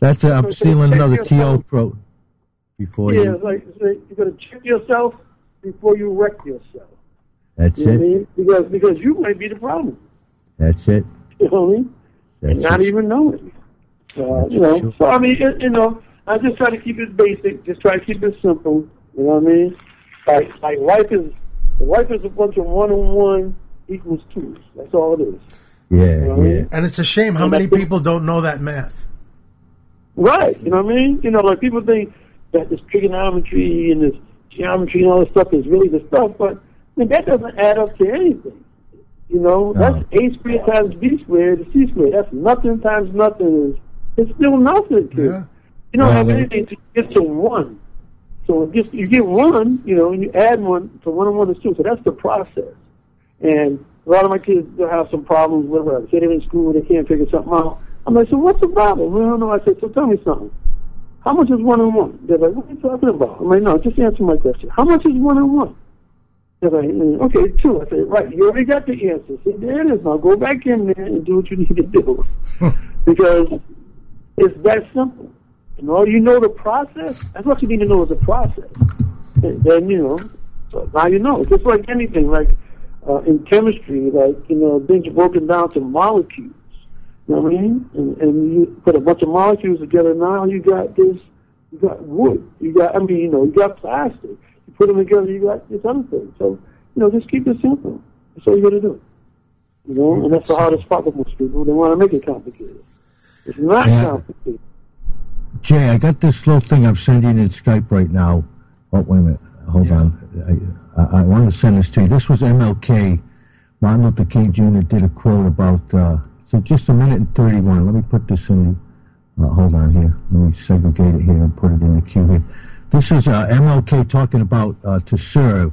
that's a, I'm stealing another T.O. yourself. throat before yeah, you. it's like, it's like you got to check yourself before you wreck yourself. That's You know what I it. mean? Because because you might be the problem. That's it. You know what I mean? That's not it. even knowing. Uh, you know, true. so I mean, it, you know, I just try to keep it basic. Just try to keep it simple. You know what I mean? Like, like life is, life is a bunch of one on one equals two. That's all it is. Yeah, know what I yeah. mean? And it's a shame how And many people don't know that math. Right. You know what I mean? You know, like people think that this trigonometry and this geometry and all this stuff is really the stuff, but I mean, that doesn't add up to anything. You know, No. that's a squared times b squared is c squared. That's nothing times nothing is it's still nothing. Kid. Yeah. You don't Well, have they- anything to get to one. So if you, get one, you know, and you add one, so one and one is two. So that's the process. And a lot of my kids they'll have some problems with whatever. Say they're in school, they can't figure something out. I'm like, so what's the problem? Well, I don't know. I said, so tell me something. How much is one and one? They're like, what are you talking about? I'm like, no, just answer my question. How much is one and one? They're like, "Mm, okay, two. I said, right, you already got the answer. See, there it is. Now go back in there and do what you need to do. because it's that simple. And all you know the process, that's what you need to know is the process. Then, you know, so now you know. Just like anything, like uh, in chemistry, like, you know, things are broken down to molecules. You know what I mean? And, and you put a bunch of molecules together, now you got this, you got wood. You got, I mean, you know, you got plastic. You put them together, you got this other thing. So, you know, just keep it simple. That's all you got to do. You know, and that's the hardest part with most people. They want to make it complicated. It's not Yeah. complicated. Jay, I got this little thing I'm sending in Skype right now. Oh, wait a minute. Hold on. I, I, I want to send this to you. This was MLK. Martin Luther King Jr. did a quote about, uh, so just a minute and 31. Let me put this in. Uh, hold on here. Let me segregate it here and put it in the queue here. This is uh, MLK talking about uh, to serve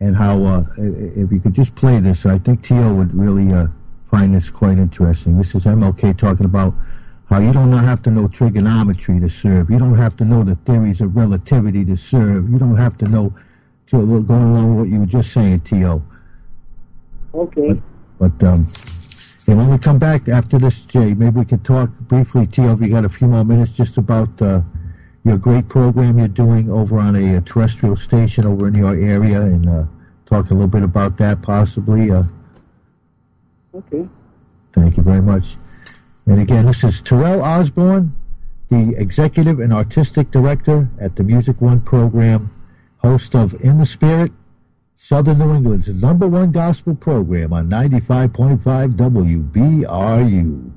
and how, uh, if you could just play this, I think T.O. would really uh, find this quite interesting. This is MLK talking about how you don't have to know trigonometry to serve. You don't have to know the theories of relativity to serve. You don't have to know, to, going along with what you were just saying, T.O. Okay. But um, and when we come back after this, Jay, maybe we can talk briefly, T.O. If you got a few more minutes, just about uh, your great program you're doing over on a, uh terrestrial station over in your area, and uh, talk a little bit about that, possibly. Uh, Okay. Thank you very much. And again, this is Terrell Osborne, the executive and artistic director at the Music One program. host of In the Spirit, Southern New England's number one gospel program on 95.5 WBRU.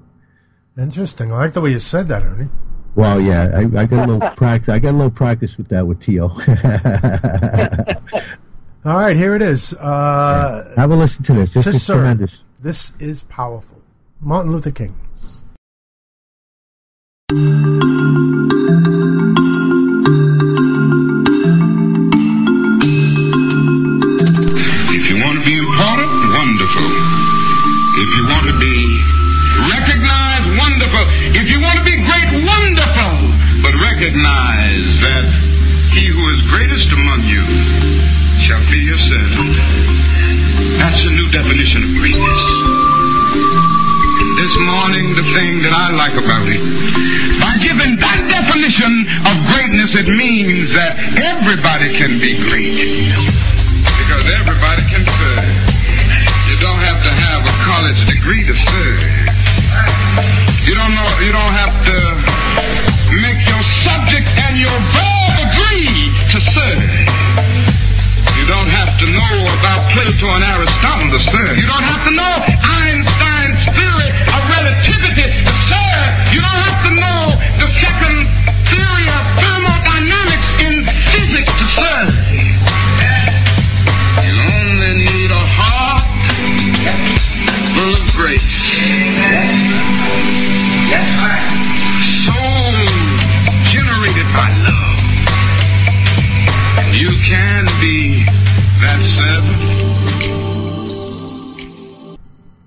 Interesting. I like the way you said that, Ernie. Well, yeah, I, I got a little practice. I got a little practice with that with Tio. All right, here it is. Uh, Have a listen to this. This is serve. tremendous. This is powerful. Martin Luther King. If you want to be important, wonderful. If you want to be recognized, wonderful. If you want to be great, wonderful. But recognize that he who is greatest among you shall be your servant. That's a new definition of greatness. This morning, the thing that I like about it, by giving that definition of greatness, it means that everybody can be great because everybody can serve. You don't have to have a college degree to serve. You don't know. You don't have to make your subject and your verb agree to serve. You don't have to know about Plato and Aristotle to serve. You don't have to know by love. You can be that servant.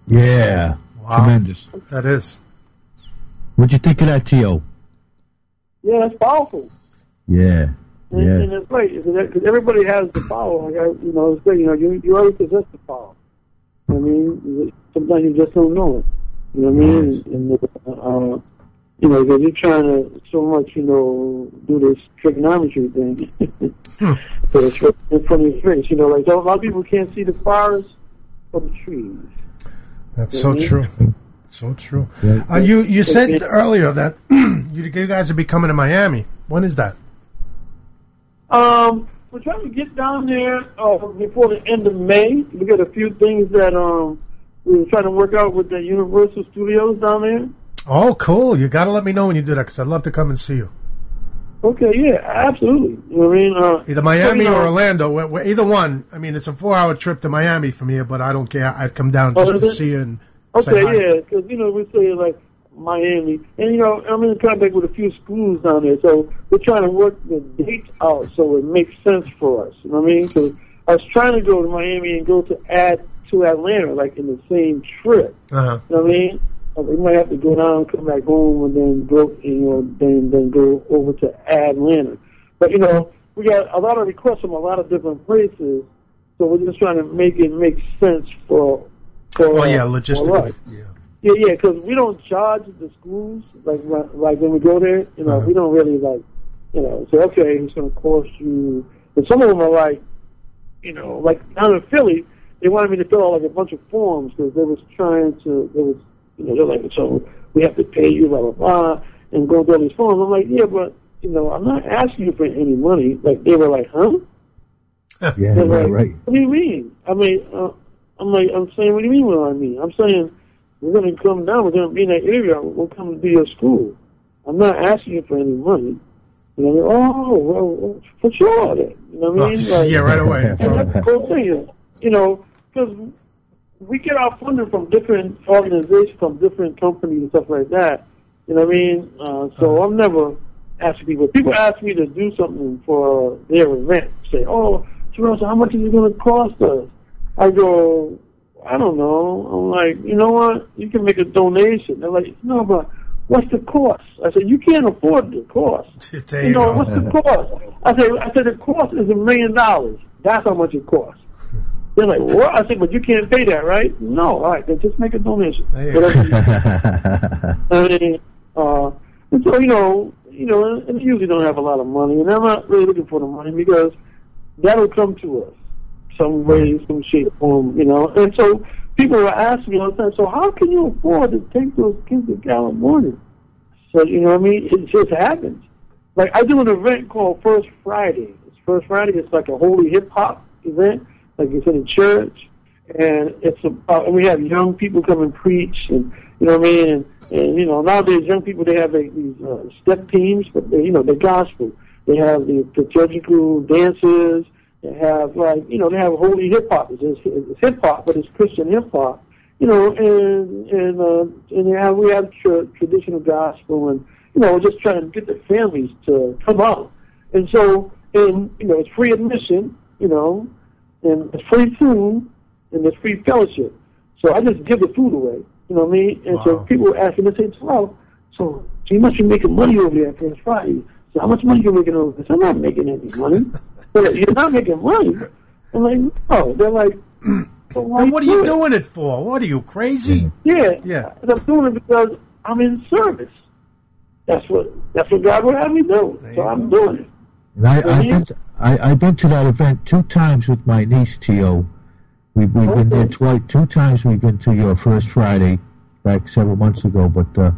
Yeah, Wow. tremendous. That is. What'd you think of that, T.O.? Yeah, that's powerful. Yeah, And, yeah. and it's great because everybody has the power. Like I, you know, it's great. You know, you you already possess the power. I mean, sometimes you just don't know it. You know what I mean? And, uh, you know, because you're trying to so much, you know, do this trigonometry thing. so it's right in front of your face. You know, like so a lot of people can't see the forest from the trees. That's so true. So true. Yeah. Uh, you you said earlier that you, you guys will be coming to Miami. When is that? Um, we're trying to get down there uh, before the end of May. We got a few things that um we were trying to work out with the Universal Studios down there. Oh, cool. You got to let me know when you do that because I'd love to come and see you. Okay, yeah, absolutely. You know I mean? Uh, Either Miami you know, or Orlando. wh- wh- Either one. I mean, it's a four-hour trip to Miami from here, but I don't care. I'd come down Oh, just is to it? see you and say Okay, yeah, because you know we say like Miami, and you know I'm in contact with a few schools down there, so we're trying to work the dates out so it makes sense for us. You know what I mean? So I was trying to go to Miami and go to add to Atlanta, like in the same trip. Uh-huh. You know what I mean? Uh, We might have to go down, come back home, and then go, you know, then then go over to Atlanta. But you know, we got a lot of requests from a lot of different places, so we're just trying to make it make sense for. for Well, yeah, logistically. Yeah. Yeah, yeah, because we don't charge the schools like like when we go there. You know, Uh-huh. we don't really like, you know, say okay, it's going to cost you. But some of them are like, you know, like down in Philly, they wanted me to fill out like a bunch of forms because they was trying to. They was, you know, they're like, so we have to pay you, blah blah blah, and go all these forms. I'm like, yeah, but you know, I'm not asking you for any money. Like they were like, huh? Yeah, right, like, right. What do you mean? I mean, uh, I'm like, I'm saying, what do you mean? What I mean? I'm saying we're going to come down. We're going to be in that area. We'll come to do your school. I'm not asking you for any money. You know, what I mean? oh, well, for sure. You know what I mean? Oh, Like, yeah, right away. and that's the whole thing. Is, you know, because we get our funding from different organizations, from different companies and stuff like that. You know what I mean? Uh, so I'm never asking people. People ask me to do something for their event. Say, oh, Terrell, so how much is it going to cost us? I go, I don't know. I'm like, you know what? You can make a donation. They're like, no, but what's the cost? I said, you can't afford the cost. You you know, go. what's the cost? I said, I said, the cost is a million dollars. That's how much it costs. They're like, what? I said, but you can't pay that, right? No. All right, then just make a donation. There you go. Whatever I mean, uh, and so you know, you know, and usually don't have a lot of money, and I'm not really looking for the money because that'll come to us some way, some shape, form, you know. And so people were asking me all the time, so how can you afford to take those kids to California? So you know what I mean? It just happens. Like I do an event called First Friday. It's First Friday. It's like a holy hip hop event, like it's in a church, and it's about. And we have young people come and preach, and you know what I mean. And, and you know nowadays young people they have like, these uh, step teams, but they, you know they're gospel. They have the liturgical dances. They have like you know they have holy hip hop. It's, it's, it's hip hop, but it's Christian hip hop. You know, and and uh, and they have, we have tra- traditional gospel, and you know we're just trying to get the families to come out. And so, and you know, it's free admission. You know, and it's free food, and it's free fellowship. So I just give the food away. You know what I mean? And so people were asking, they say, well, so, so you must be making money over there for Friday. So how much money you making over there? I'm not making any money. They're You're not making money. I'm like, no. They're like, And what are you it? doing it for? What are you crazy? Yeah, Yeah. I'm doing it because I'm in service. That's what that's what God would have me do. There So I'm doing it. And I, I've been to, I, I've been to that event two times with my niece Tio. We've, we've been there twice. Two times we've been to your first Friday back several months ago, but uh,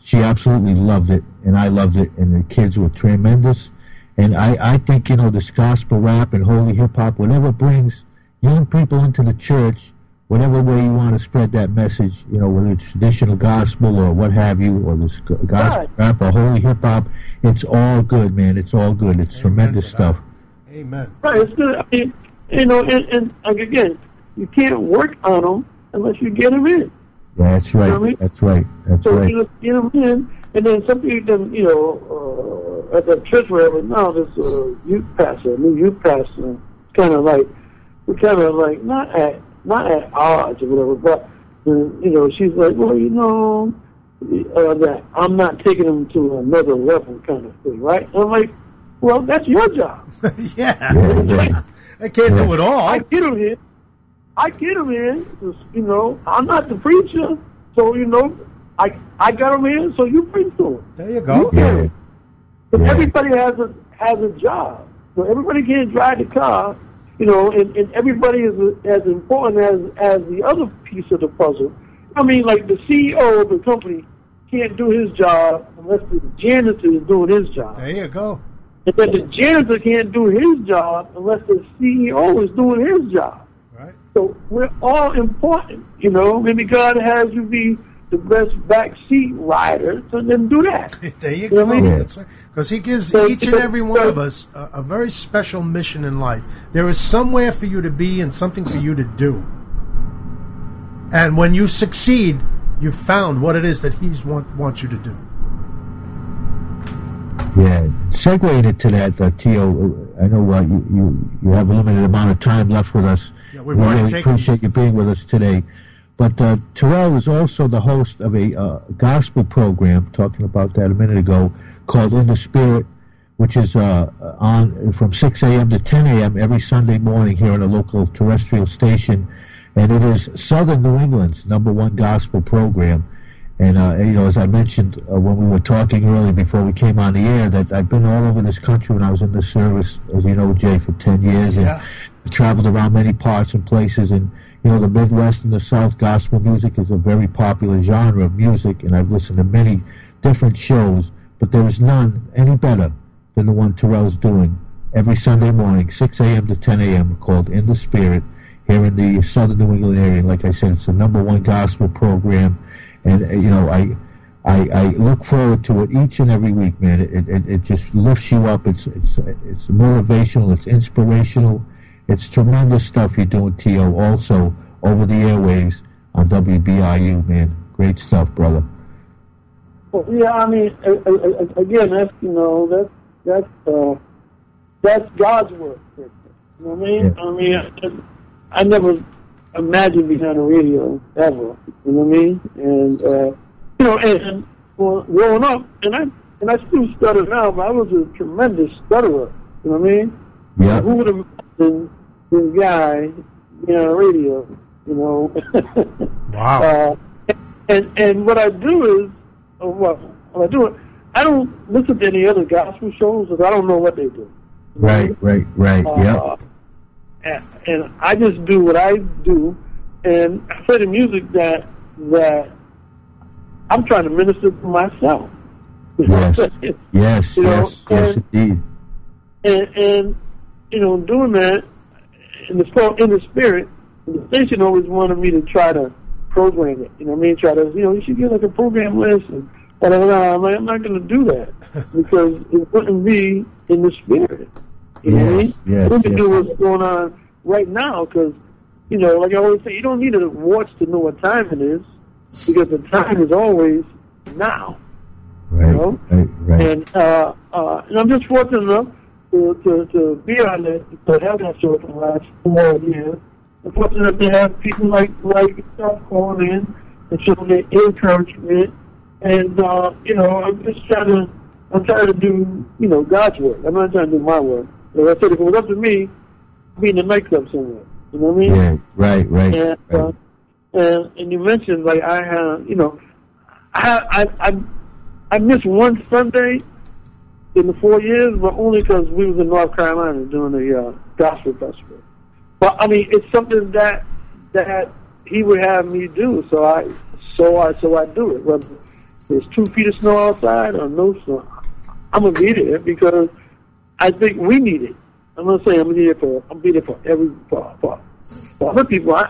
she absolutely loved it, and I loved it, and the kids were tremendous. And I, I think you know this gospel rap and holy hip hop, whatever brings young people into the church, whatever way you want to spread that message, you know, whether it's traditional gospel or what have you, or this go- gospel Right. rap or holy hip hop, it's all good, man. It's all good. It's tremendous stuff. Amen. Right, it's good. I mean, you know, and, and like again, you can't work on them unless you get them in. Yeah, that's right. know what I mean? That's right. That's So right. you get them in, and then some people, then, you know, uh, at the church wherever now, this uh, youth pastor, a new youth pastor, kind of like we're kind of like not at not at odds or whatever, but you know, she's like, well, you know, uh, that I'm not taking them to another level, kind of thing, right? And I'm like, well, that's your job. yeah. Yeah, yeah. I can't do it all. I get them in. I get them in. 'cause, You know, I'm not the preacher, so you know, I I got them in. So you preach to them. There you go. Yeah. But Yeah. everybody has a has a job. So everybody can't drive the car. You know, and, and everybody is as important as as the other piece of the puzzle. I mean, like the CEO of the company can't do his job unless the janitor is doing his job. There you go. And then the janitor can't do his job unless the CEO is doing his job. Right. So we're all important, you know. Maybe God has you be the best backseat rider, so then do that. There you You go. what I mean? Right. Because he gives So- each and every one of us a, a very special mission in life. There is somewhere for you to be and something for you to do. And when you succeed, you've found what it is that he's want wants you to do. Yeah. Segueing into that, uh, T.O., I know uh, you, you you have a limited amount of time left with us. Yeah, we've we already really taken- appreciate you being with us today. But uh, Terrell is also the host of a uh, gospel program, talking about that a minute ago, called In the Spirit, which is uh, on from 6 a.m. to 10 a.m. every Sunday morning here on a local terrestrial station. And it is Southern New England's number one gospel program. And uh, you know, as I mentioned uh, when we were talking earlier before we came on the air, that I've been all over this country when I was in the service, as you know, Jay, for ten years, and Yeah. traveled around many parts and places. And you know, the Midwest and the South gospel music is a very popular genre of music, and I've listened to many different shows, but there is none any better than the one Terrell's doing every Sunday morning, 6 a.m. to 10 a.m., called In the Spirit, here in the Southern New England area. Like I said, it's the number one gospel program, and uh, you know, I. I, I look forward to it each and every week, man. It, it, it just lifts you up. It's it's it's motivational. It's inspirational. It's tremendous stuff you're doing, T.O. Also over the airwaves on WBRU, man. Great stuff, brother. Well, yeah, I mean, again, that's you know, that's that's uh, that's God's work. You know what I mean? Yeah. I mean, I, I never imagined behind a radio ever. You know what I mean? And uh, you know, and, and well, growing up, and I and I still stutter now, but I was a tremendous stutterer. You know what I mean? Yeah. Who would have imagined this guy being on the radio? You know. Wow. Uh, and and what I do is, uh, what, what I do is, I don't listen to any other gospel shows because I don't know what they do. Right, right, right. Uh, yeah. and, and I just do what I do, and I play the music that that I'm trying to minister to myself. Yes. Yes, you know, yes, yes, indeed. and and you know, doing that in the sport, in the spirit, the station always wanted me to try to program it. You know what I mean? Try to, you know, you should get like a program list and blah, blah, blah. I'm like, I'm not going to do that because it wouldn't be in the spirit. You know what I mean? Yes, yes, we can yes. do what's going on right now because, you know, like I always say, you don't need a watch to know what time it is because the time is always now. Right, You know? right, right. And uh, uh, and I'm just fortunate enough to, to, to be on it, to have that show for the last four years. I'm fortunate to have people like like yourself calling in and showing their encouragement. And uh, you know, I'm just trying to I'm trying to do you know God's work. I'm not trying to do my work. Like I said, if it was up to me, I'd be in the nightclub somewhere. You know what I mean? Yeah, right, right. And, right. uh, and and you mentioned like I have, you know, I I I, I missed one Sunday in the four years, but only because we was in North Carolina doing the uh, gospel festival. But I mean, it's something that that he would have me do, so I so I so I do it. Whether there's two feet of snow outside or no snow, I'm gonna be there because I think we need it. I'm not saying I'm gonna be there for I'm be there for every for, for, for other people. I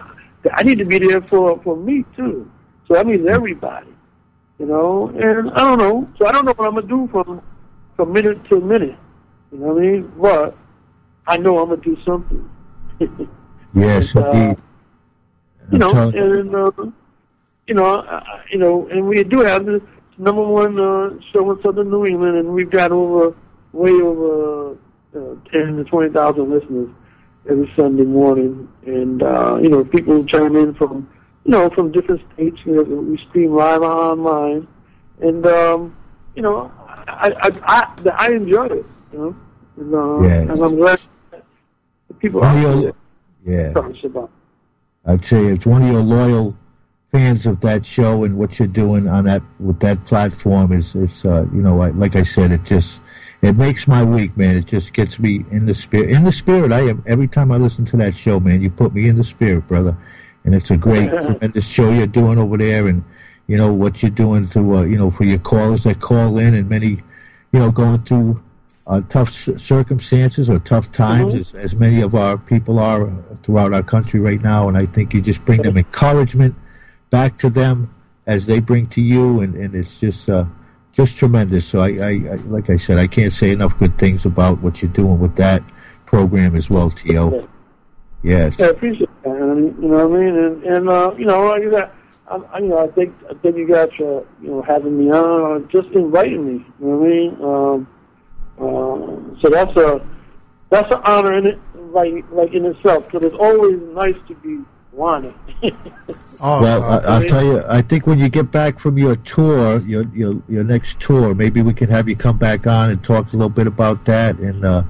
I need to be there for for me too. So that means everybody, you know. And I don't know. So I don't know what I'm gonna do from from minute to a minute. You know what I mean? But I know I'm gonna do something. yes, uh, indeed. you know, and uh, you know, uh, you know, and we do have the number one uh, show in Southern New England, and we've got over way over uh, ten to twenty thousand listeners every Sunday morning, and uh, you know, people chime in from you know from different states. You know, we stream live online, and um, you know, I I I, I enjoy it. You know, and, uh, Yes. and I'm glad that people are your- yeah. about. I'd say it's one of your loyal fans of that show and what you're doing on that with that platform is it's uh, you know I, like I said it just it makes my week man it just gets me in the spirit in the spirit I am every time I listen to that show man you put me in the spirit brother and it's a great tremendous show you're doing over there and you know what you're doing to uh, you know for your callers that call in and many you know going through uh, tough circumstances or tough times, as, as many of our people are throughout our country right now. And I think you just bring them encouragement back to them as they bring to you, and, and it's just uh, just tremendous. So I, I, I, like I said, I can't say enough good things about what you're doing with that program as well, T.O. Yeah, I appreciate that. And, you know what I mean? And, and uh, you know, like that, I, I, you know, I think I think you got your, you know, having me on, or just inviting me. You know what I mean? Um, uh, so that's a that's an honor in it, like like in itself, because it's always nice to be wanted. Oh, Well, uh, I, I'll tell you. I think when you get back from your tour, your your your next tour, maybe we can have you come back on and talk a little bit about that. And uh,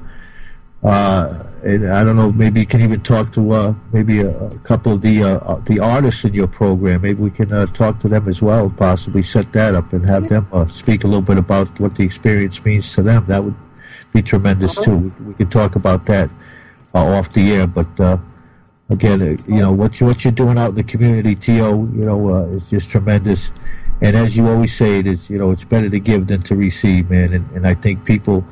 uh, and I don't know, maybe you can even talk to uh, maybe a, a couple of the uh, uh, the artists in your program. Maybe we can uh, talk to them as well. Possibly set that up and have them uh, speak a little bit about what the experience means to them. That would be tremendous too. We, we could talk about that uh, off the air, but. Uh, again, uh, you know what you what you're doing out in the community, To, you know, uh, is just tremendous. And as you always say, it is you know it's better to give than to receive, man. And, and I think people,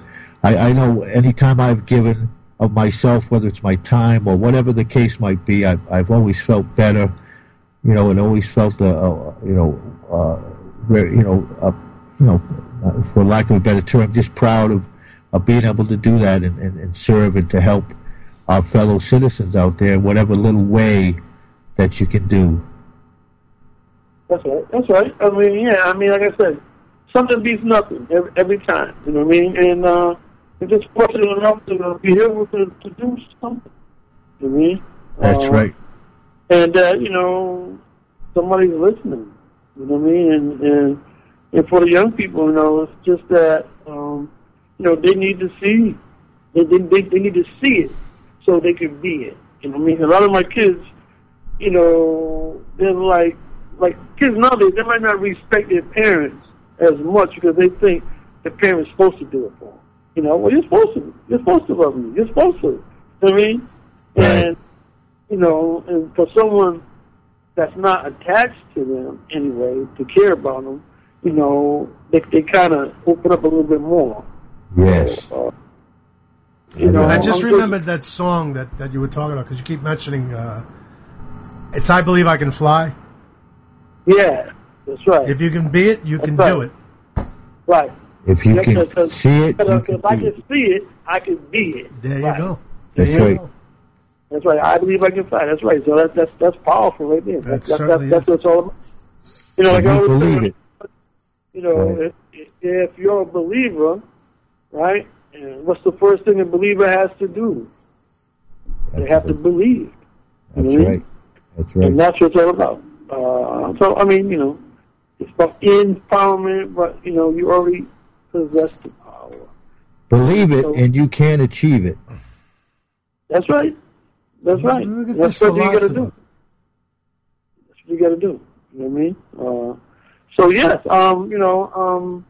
I, I know any time I've given of myself, whether it's my time or whatever the case might be, I've I've always felt better, you know, and always felt uh, uh, you know, uh, very, you know, uh, you know, uh, for lack of a better term, just proud of, of being able to do that and, and, and serve and to help our fellow citizens out there, in whatever little way that you can do. That's right. That's right. I mean, yeah. I mean, like I said, something beats nothing every, every time. You know what I mean? And uh, I'm just fortunate enough to be able to, to do something. You know what I mean? That's Uh, right. And uh, you know, somebody's listening. You know what I mean? And and and for the young people, you know, it's just that um, you know they need to see. They, they they they need to see it so they can be it. You know what I mean? A lot of my kids, you know, they're like like kids nowadays. They might not respect their parents as much because they think the parents supposed to do it for them. You know, well, you're supposed to. You're supposed to love me. You're supposed to. You know what I mean? Right. And you know, and for someone that's not attached to them anyway to care about them, you know, they they kind of open up a little bit more. Yes. Uh, You know, I just I'm remembered that song that, that you were talking about because you keep mentioning. Uh, it's "I Believe I Can Fly." Yeah, that's right. If you can be it, you can That's do it. right. If you Yeah, can 'cause- 'cause- see it, because you if I can be can see it, I can be it. There you Right. go. That's There you right. go. That's right. I believe I can fly. That's right. So that's that's that's powerful right there. That That's that's, certainly that's, that's is. what it's all about. You know, like If I you always say, believe it. you know, Right. if, if you're a believer, right? And what's the first thing a believer has to do? They have to believe. That's Mhm. right. That's right. And right. that's what it's all about. Uh, so, I mean, you know, it's about empowerment, but, you know, you already possess the power. Believe it, and you can achieve it. That's right. That's right. Look at That's this what you got to do. That's what you got to do. You know what I mean? Uh, so yes, um, you know, um,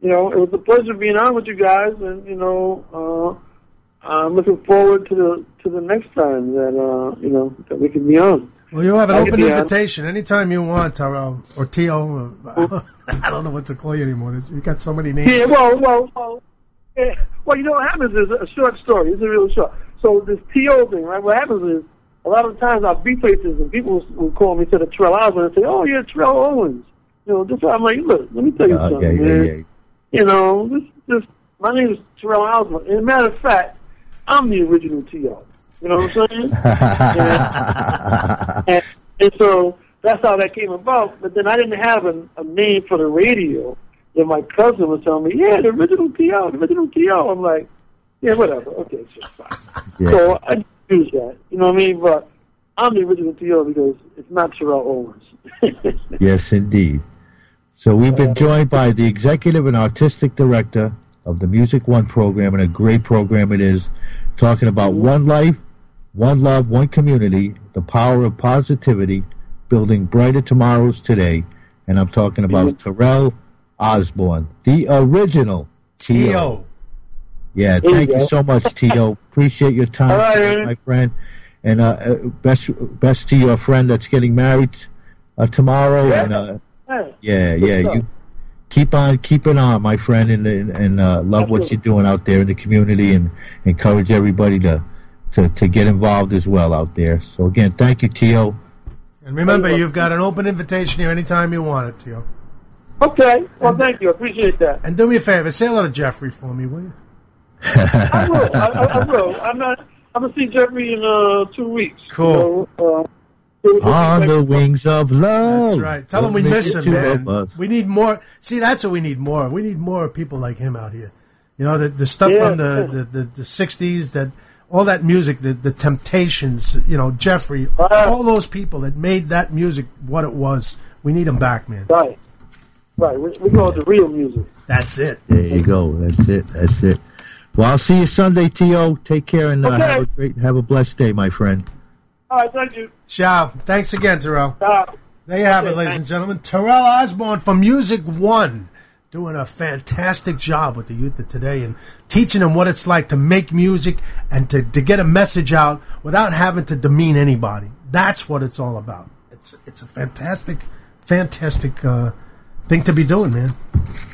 you know, it was a pleasure being on with you guys, and you know, uh, I'm looking forward to the to the next time that uh, you know that we can be on. Well, you have an I open be on. invitation anytime you want, Terrell or Tio. or- I don't know what to call you anymore. You got so many names. Yeah, well, well, well, yeah. well, you know what happens is a short story. It's a real short. So this TO thing, right? What happens is a lot of times I'll be places and people will, will call me to the Terrell Osborne and say, "Oh, you're Terrell Owens." You know, just I'm like, look, let me tell you Uh, something, yeah, man. yeah. You know, this, this, my name is Terrell Osborne. And a matter of fact, I'm the original TO. You know what I'm saying? and, and so that's how that came about. But then I didn't have a, a name for the radio. Then my cousin was telling me, "Yeah, the original TO, the original TO." I'm like, "Yeah, whatever. Okay, sure, fine." Yeah. So I use that. You know what I mean? But I'm the original TO because it's not Terrell Owens. Yes, indeed. So we've been joined by the executive and artistic director of the Music One program, and a great program it is, talking about mm-hmm. one life, one love, one community, the power of positivity, building brighter tomorrows today. And I'm talking about Terrell Osborne, the original T.O. Tio. Yeah, There thank you, go. so much, T.O. Appreciate your time, All right, my friend. And uh, uh, best best to your friend that's getting married uh, tomorrow. Yeah. And uh, Hey, yeah, yeah, you keep on keeping on, my friend, and and, and uh, love what you're doing out there in the community, and encourage everybody to, to to get involved as well out there. So again, thank you, T.O. And remember, you've got an open invitation here anytime you want it, Tio. Okay. Well, thank you. I appreciate that. And do me a favor, say hello to Jeffrey for me, will you? I will. I, I, I will. I'm not. I'm gonna see Jeffrey in uh, two weeks. Cool. You know, uh, On the wings of love. That's right. Tell him we miss him, man. We need more. See, that's what we need more. We need more people like him out here. You know, the the stuff Yeah, from the, yeah. the, the, the 60s, that all that music, the, the Temptations, you know, Jeffrey, Uh, all those people that made that music what it was. We need them back, man. Right. Right. We, we go with the real music. That's it. There you go. That's it. That's it. Well, I'll see you Sunday, T.O. Take care and uh, Okay. have a great, have a blessed day, my friend. All right. Thank you. Ciao. Thanks again, Terrell. Uh, There you have it, ladies thanks. and gentlemen. Terrell Osborne from Music One, doing a fantastic job with the youth of today and teaching them what it's like to make music and to, to get a message out without having to demean anybody. That's what it's all about. It's it's a fantastic, fantastic uh, thing to be doing, man.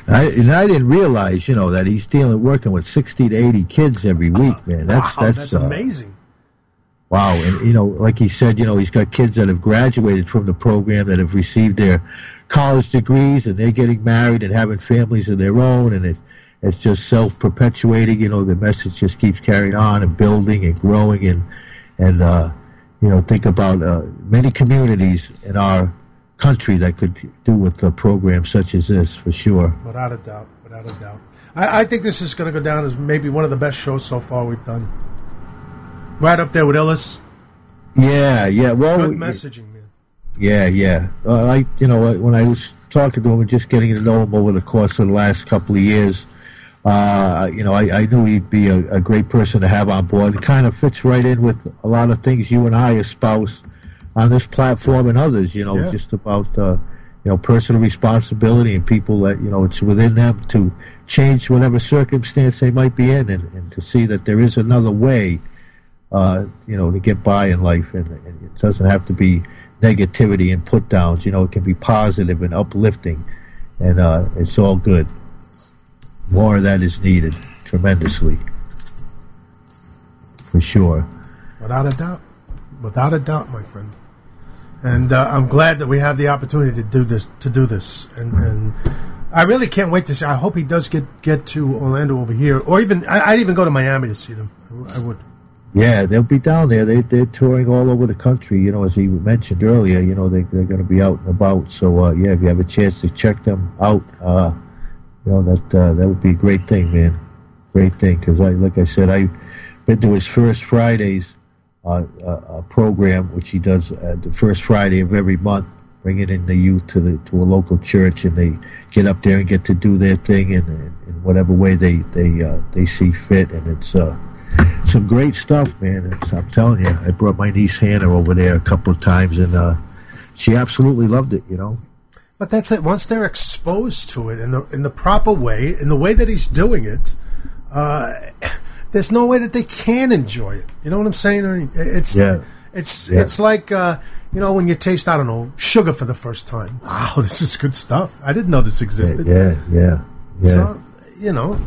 I, and I didn't realize, you know, that he's dealing working with sixty to eighty kids every week, man. That's wow, that's, that's uh, amazing. Wow, and you know, like he said, you know, he's got kids that have graduated from the program that have received their college degrees, and they're getting married and having families of their own, and it, it's just self-perpetuating. You know, the message just keeps carrying on and building and growing, and and uh, you know, think about uh, many communities in our country that could do with a program such as this for sure. Without a doubt. Without a doubt. I, I think this is going to go down as maybe one of the best shows so far we've done. Right up there with Ellis Yeah, yeah. Well, Good messaging. Yeah, yeah. Uh, I, you know, when I was talking to him and just getting to know him over the course of the last couple of years, uh, you know, I, I knew he'd be a, a great person to have on board. It kind of fits right in with a lot of things you and I espouse on this platform and others. You know, Yeah. just about uh, you know personal responsibility and people that you know it's within them to change whatever circumstance they might be in, and, and to see that there is another way uh, you know, to get by in life, and, and it doesn't have to be negativity and put downs. You know, it can be positive and uplifting, and uh, it's all good. More of that is needed tremendously. for sure. Without a doubt. Without a doubt, my friend. And uh, I'm glad that we have the opportunity to do this. To do this, and, and I really can't wait to see. I hope he does get get to Orlando over here, or even I, I'd even go to Miami to see them. I, I would. Yeah, they'll be down there. They they're touring all over the country. You know, as he mentioned earlier, you know they they're going to be out and about. So uh, yeah, if you have a chance to check them out, uh, you know that uh, that would be a great thing, man. Great thing because I like I said I've been to his first Fridays uh, uh, uh, program, which he does the first Friday of every month, bringing in the youth to the to a local church, and they get up there and get to do their thing in, in, in whatever way they they they see fit, and it's uh, some great stuff, man. It's, I'm telling you, I brought my niece Hannah over there a couple of times, and uh, she absolutely loved it. You know, But that's it. Once they're exposed to it in the in the proper way, in the way that he's doing it, uh, there's no way that they can enjoy it. You know what I'm saying? It's Yeah. it's Yeah. it's like uh, you know when you taste I don't know sugar for the first time. Wow, this is good stuff. I didn't know this existed. yeah, yeah, yeah. So, you know.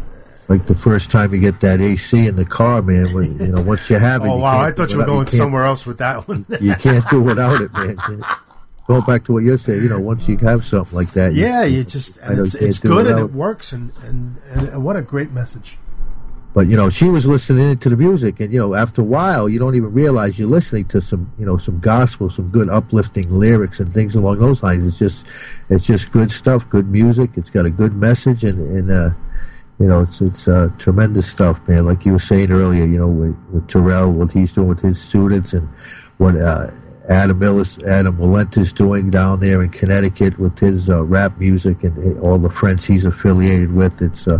Like the first time you get that AC in the car, man. When, you know, once you have it. Oh wow, I thought you were going can't- somewhere else with that one. You can't do without it, man. Going back to what you're saying, you know, once you have something like that, yeah, you just and it's, it's good and it works and, and and what a great message. But you know, she was listening to the music, and you know, after a while, you don't even realize you're listening to some, you know, some gospel, some good uplifting lyrics and things along those lines. It's just, it's just good stuff, good music. It's got a good message, and and uh, you know, it's it's uh, tremendous stuff, man. Like you were saying earlier, you know, with, with Terrell, what he's doing with his students, and what uh, Adam Millis, Adam Walent is doing down there in Connecticut with his uh, rap music and uh, all the friends he's affiliated with. It's uh,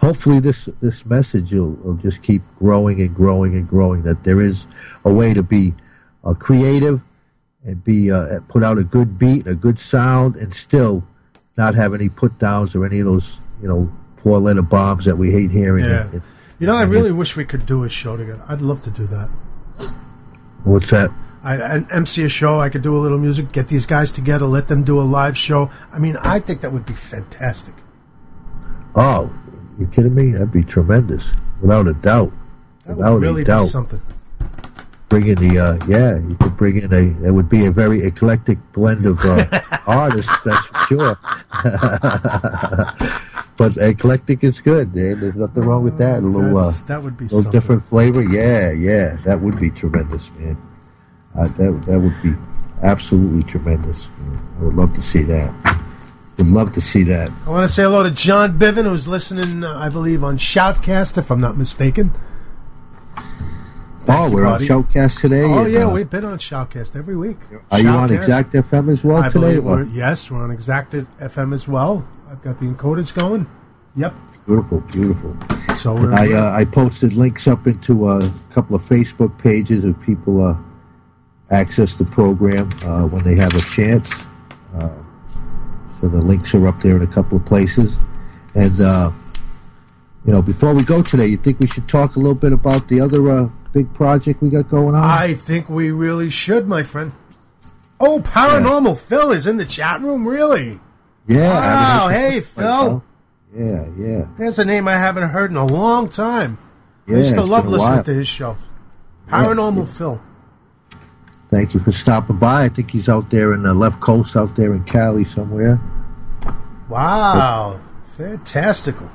hopefully this this message will, will just keep growing and growing and growing. That there is a way to be uh, creative and be uh, put out a good beat, a good sound, and still not have any put downs or any of those you know four letter bombs that we hate hearing. Yeah. And- You know, I really wish we could do a show together. I'd love to do that. what's that? I, I MC a show. I could do a little music. Get these guys together. Let them do a live show. I mean, I think that would be fantastic. Oh, you kidding me? That'd be tremendous, without a doubt. That Without really a doubt. something. Bring in the uh, yeah you could bring in a it would be a very eclectic blend of uh, artists that's for sure. But eclectic is good man. There's nothing wrong with that. A little uh, that would be little something. different flavor. Yeah yeah that would be tremendous man. Uh, that, that would be absolutely tremendous man. I would love to see that. Would love to see that. I want to say hello to John Biven, who's listening, uh, I believe, on Shoutcast, if I'm not mistaken. Oh we're buddy. on Shoutcast today Oh and, yeah, uh, we've been on Shoutcast every week. are you on Exact FM as well I today we're, yes, we're on Exact FM as well. I've got the encoders going. Yep. beautiful beautiful So we're I uh, I posted links up into a couple of Facebook pages of people uh, access the program uh, when they have a chance. Uh, so the links are up there in a couple of places. And uh, you know, before we go today, you think we should talk a little bit about the other uh, big project we got going on? I think we really should, my friend. Oh, Paranormal Phil is in the chat room, really? yeah. Wow, hey. Phil. Yeah, yeah, There's a name I haven't heard in a long time. yeah. I used to love listening to his show. Paranormal Phil. Thank you for stopping by. I think he's out there in the left coast, out there in Cali somewhere. Wow, fantastical.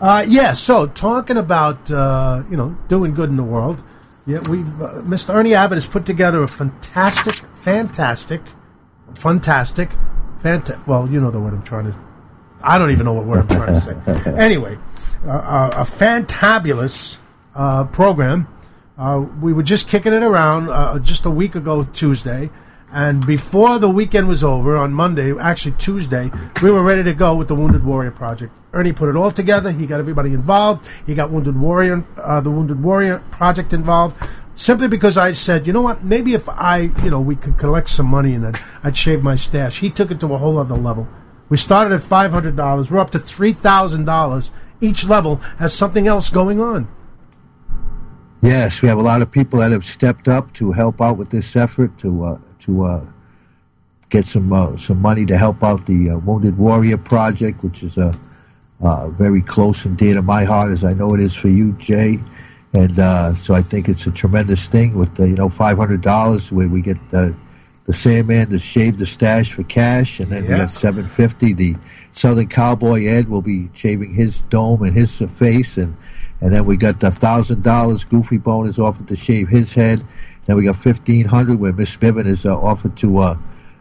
Uh, yeah, so talking about uh, you know doing good in the world, yeah, we've uh, Mr. Ernie Abbott has put together a fantastic, fantastic, fantastic, fanta- Well, you know the word I'm trying to. I don't even know what word I'm trying to say. Anyway, uh, uh, a fantabulous uh, program. Uh, we were just kicking it around uh, just a week ago Tuesday, and before the weekend was over on Monday, actually Tuesday, we were ready to go with the Wounded Warrior Project. Ernie put it all together. He got everybody involved. He got Wounded Warrior, uh, the Wounded Warrior Project involved. Simply because I said, you know what, maybe if I, you know, we could collect some money and I'd, I'd shave my stash. He took it to a whole other level. We started at five hundred dollars. We're up to three thousand dollars. Each level has something else going on. Yes, we have a lot of people that have stepped up to help out with this effort to uh, to uh, get some uh, some money to help out the uh, Wounded Warrior Project, which is a uh, very close and dear to my heart, as I know it is for you, Jay. and uh, so I think it's a tremendous thing. With uh, you know five hundred dollars, where we get the the Sandman to shave the stash for cash, and then we Yeah. got seven fifty. The Southern Cowboy Ed will be shaving his dome and his face, and and then we got the thousand dollars. Goofy Bone is offered to shave his head. Then we got fifteen hundred, where Miss Spiven is uh, offered to. Uh,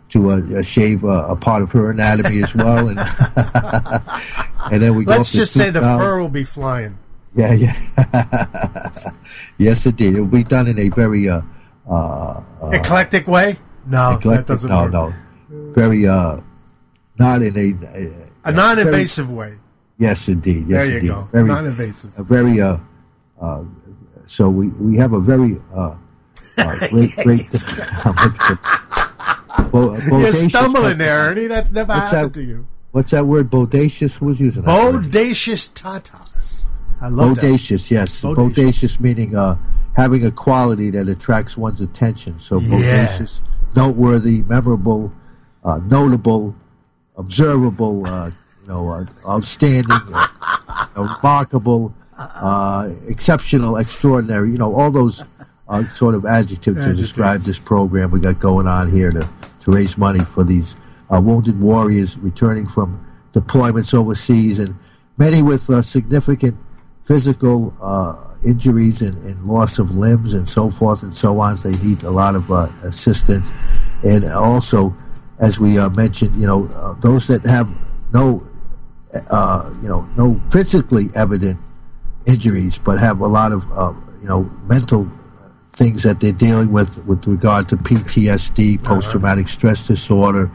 to uh, uh, shave uh, a part of her anatomy as well, and and then we Let's just say the fur will be flying. Yeah, yeah. yes, indeed. It will be done in a very uh, Eclectic way? No, that doesn't No, work. no. Very uh, not in a. Uh, A non-invasive way. yes, indeed. Yes, There you indeed. go. Very, Non-invasive. a very. Uh, uh, so we we have a very uh, great great. Bo- You're stumbling there, Ernie. That's never What's happened that? to you. What's that word? Bodacious. Who was using that? word? Bodacious tatas. I love that. Bodacious, yes. Bodacious. Bodacious, meaning uh, having a quality that attracts one's attention. So Yeah. bodacious, noteworthy, memorable, uh, notable, observable, uh, you know, uh, outstanding, uh, remarkable, uh, exceptional, extraordinary. You know, all those uh, sort of adjective to describe this program we got going on here to, to raise money for these uh, wounded warriors returning from deployments overseas and many with uh, significant physical uh, injuries and, and loss of limbs and so forth and so on. They need a lot of uh, assistance. And also, as we uh, mentioned, you know, uh, those that have no, uh, you know, no physically evident injuries, but have a lot of, uh, you know, mental things that they're dealing with with regard to PTSD, post-traumatic stress disorder,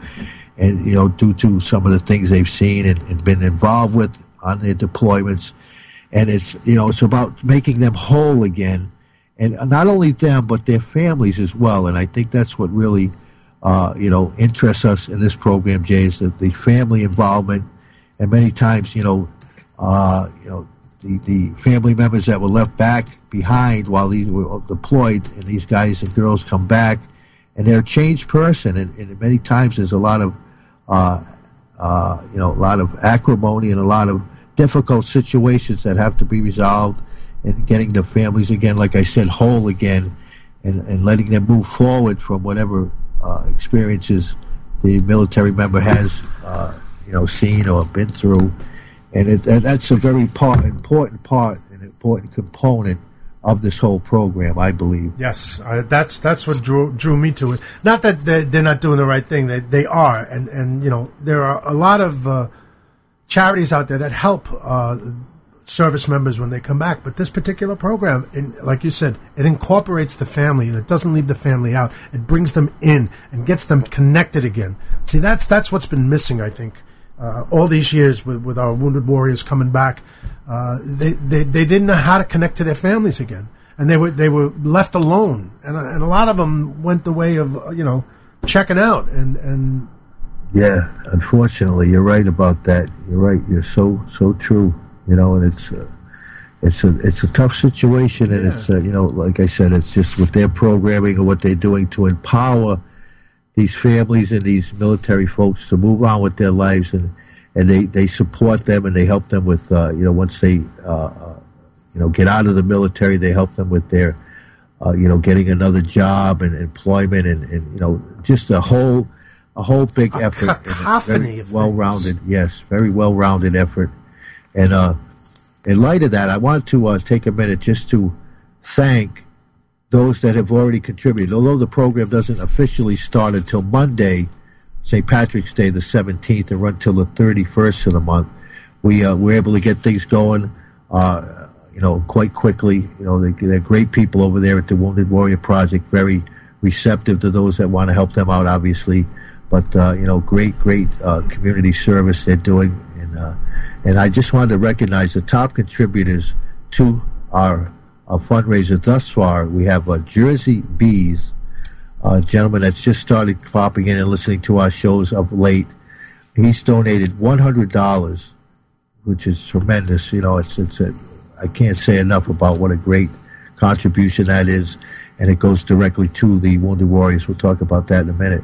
and you know, due to some of the things they've seen and, and been involved with on their deployments, and it's you know, it's about making them whole again, and not only them but their families as well. And I think that's what really, uh, you know, interests us in this program, Jay, is that the family involvement, and many times, you know, uh, you know, the, the family members that were left back behind while these were deployed, and these guys and girls come back, and they're a changed person, and, and many times there's a lot of, uh, uh, you know, a lot of acrimony and a lot of difficult situations that have to be resolved, and getting the families again, like I said, whole again, and, and letting them move forward from whatever uh, experiences the military member has, uh, you know, seen or been through, and, it, and that's a very part, important part, an important component of this whole program, I believe. Yes, uh, that's that's what drew drew me to it. Not that they're, they're not doing the right thing; they they are, and and you know there are a lot of uh, charities out there that help uh, service members when they come back. But this particular program, in, like you said, it incorporates the family and it doesn't leave the family out. It brings them in and gets them connected again. See, that's that's what's been missing, I think, uh, all these years with with our wounded warriors coming back. Uh, they, they they didn't know how to connect to their families again, and they were they were left alone, and uh, and a lot of them went the way of uh, you know checking out and and Yeah, unfortunately, you're right about that. You're right. You're so so true. You know, and it's uh, it's a it's a tough situation, and it's uh, you know, like I said, it's just with their programming and what they're doing to empower these families and these military folks to move on with their lives, and and they they support them and they help them with uh, you know once they uh, uh, you know get out of the military, they help them with their uh, you know getting another job and employment and, and you know just a whole a whole big A effort, cacophony well-rounded, yes, very well-rounded effort. And uh, in light of that, I want to uh, take a minute just to thank those that have already contributed. Although the program doesn't officially start until Monday, St. Patrick's Day, the 17th, and run till the 31st of the month, we uh, we're able to get things going. Uh, you know, quite quickly. You know, they, they're great people over there at the Wounded Warrior Project. Very receptive to those that want to help them out, obviously. But uh, you know, great, great uh, community service they're doing, and uh, and I just wanted to recognize the top contributors to our, our fundraiser thus far. We have uh, Jersey Bees, a gentleman that's just started popping in and listening to our shows of late. He's donated one hundred dollars, which is tremendous. You know, it's it's a, I can't say enough about what a great contribution that is, and it goes directly to the Wounded Warriors. We'll talk about that in a minute.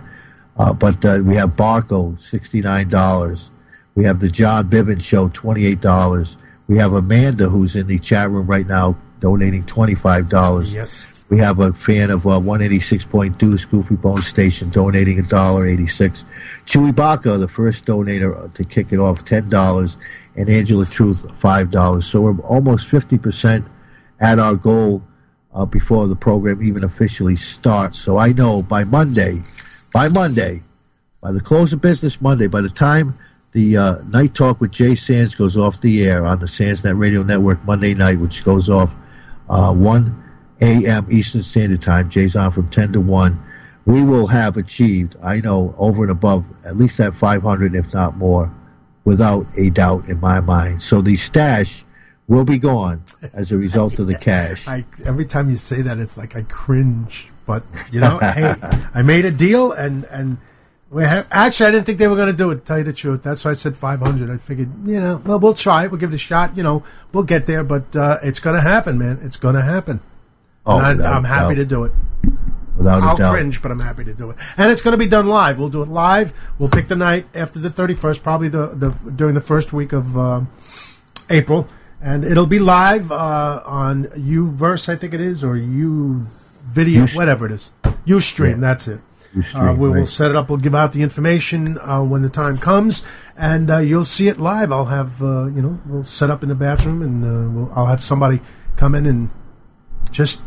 Uh, but uh, we have Barco, sixty-nine dollars. We have the John Bivens Show, twenty-eight dollars. We have Amanda, who's in the chat room right now, donating $25. Yes. We have a fan of uh, 186.2 Goofy Bone Station donating $1.86. Chewy Baca, the first donator to kick it off, $10. And Angela Truth, $5. So we're almost 50% at our goal uh, before the program even officially starts. So I know by Monday, by Monday, by the close of business Monday, by the time the uh, night talk with Jay Sands goes off the air on the Sandsnet Radio Network Monday night, which goes off uh, 1 a.m. Eastern Standard Time. Jay's on from 10 to 1. We will have achieved, I know, over and above at least that 500, if not more, without a doubt in my mind. So the stash will be gone as a result of the cash. I every time you say that, it's like I cringe. But you know, hey, I made a deal, and and we have, actually I didn't think they were going to do it. To tell you the truth, that's why I said five hundred. I figured, you know, well we'll try it. We'll give it a shot. You know, we'll get there. But uh, it's going to happen, man. It's going to happen. Oh, And I, I'm happy to do it. Without a I'll doubt. cringe, but I'm happy to do it. And it's going to be done live. We'll do it live. We'll pick the night after the 31st, probably the, the during the first week of uh, April, and it'll be live uh, on Uverse, I think it is, or U Video, Ustream. whatever it is. Ustream, Yeah. that's it. Ustream, uh, we will right. set it up. We'll give out the information uh, when the time comes, and uh, you'll see it live. I'll have uh, you know we'll set up in the bathroom, and uh, we'll, I'll have somebody come in and just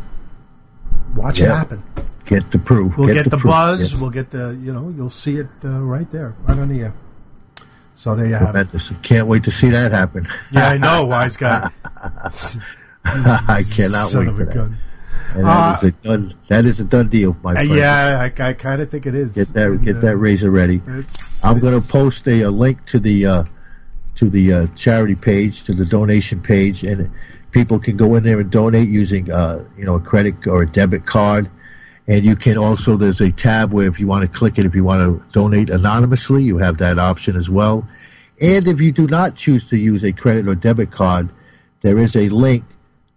watch it happen. Get the proof. We'll get, the, proof. buzz. Yes. We'll get the you know you'll see it uh, right there, right on the air. So there you have it. Tremendous. Can't wait to see that happen. Yeah, I know, wise guy. I cannot Son wait of for a that. gun. And that is a done. That is a done deal, my Uh, friend. yeah, I, I kind of think it is. Get that. And, Get uh, that razor ready. I'm going to post a, a link to the uh, to the uh, charity page, to the donation page, and people can go in there and donate using uh, you know a credit or a debit card. And you can also there's a tab where if you want to click it, if you want to donate anonymously, you have that option as well. And if you do not choose to use a credit or debit card, there is a link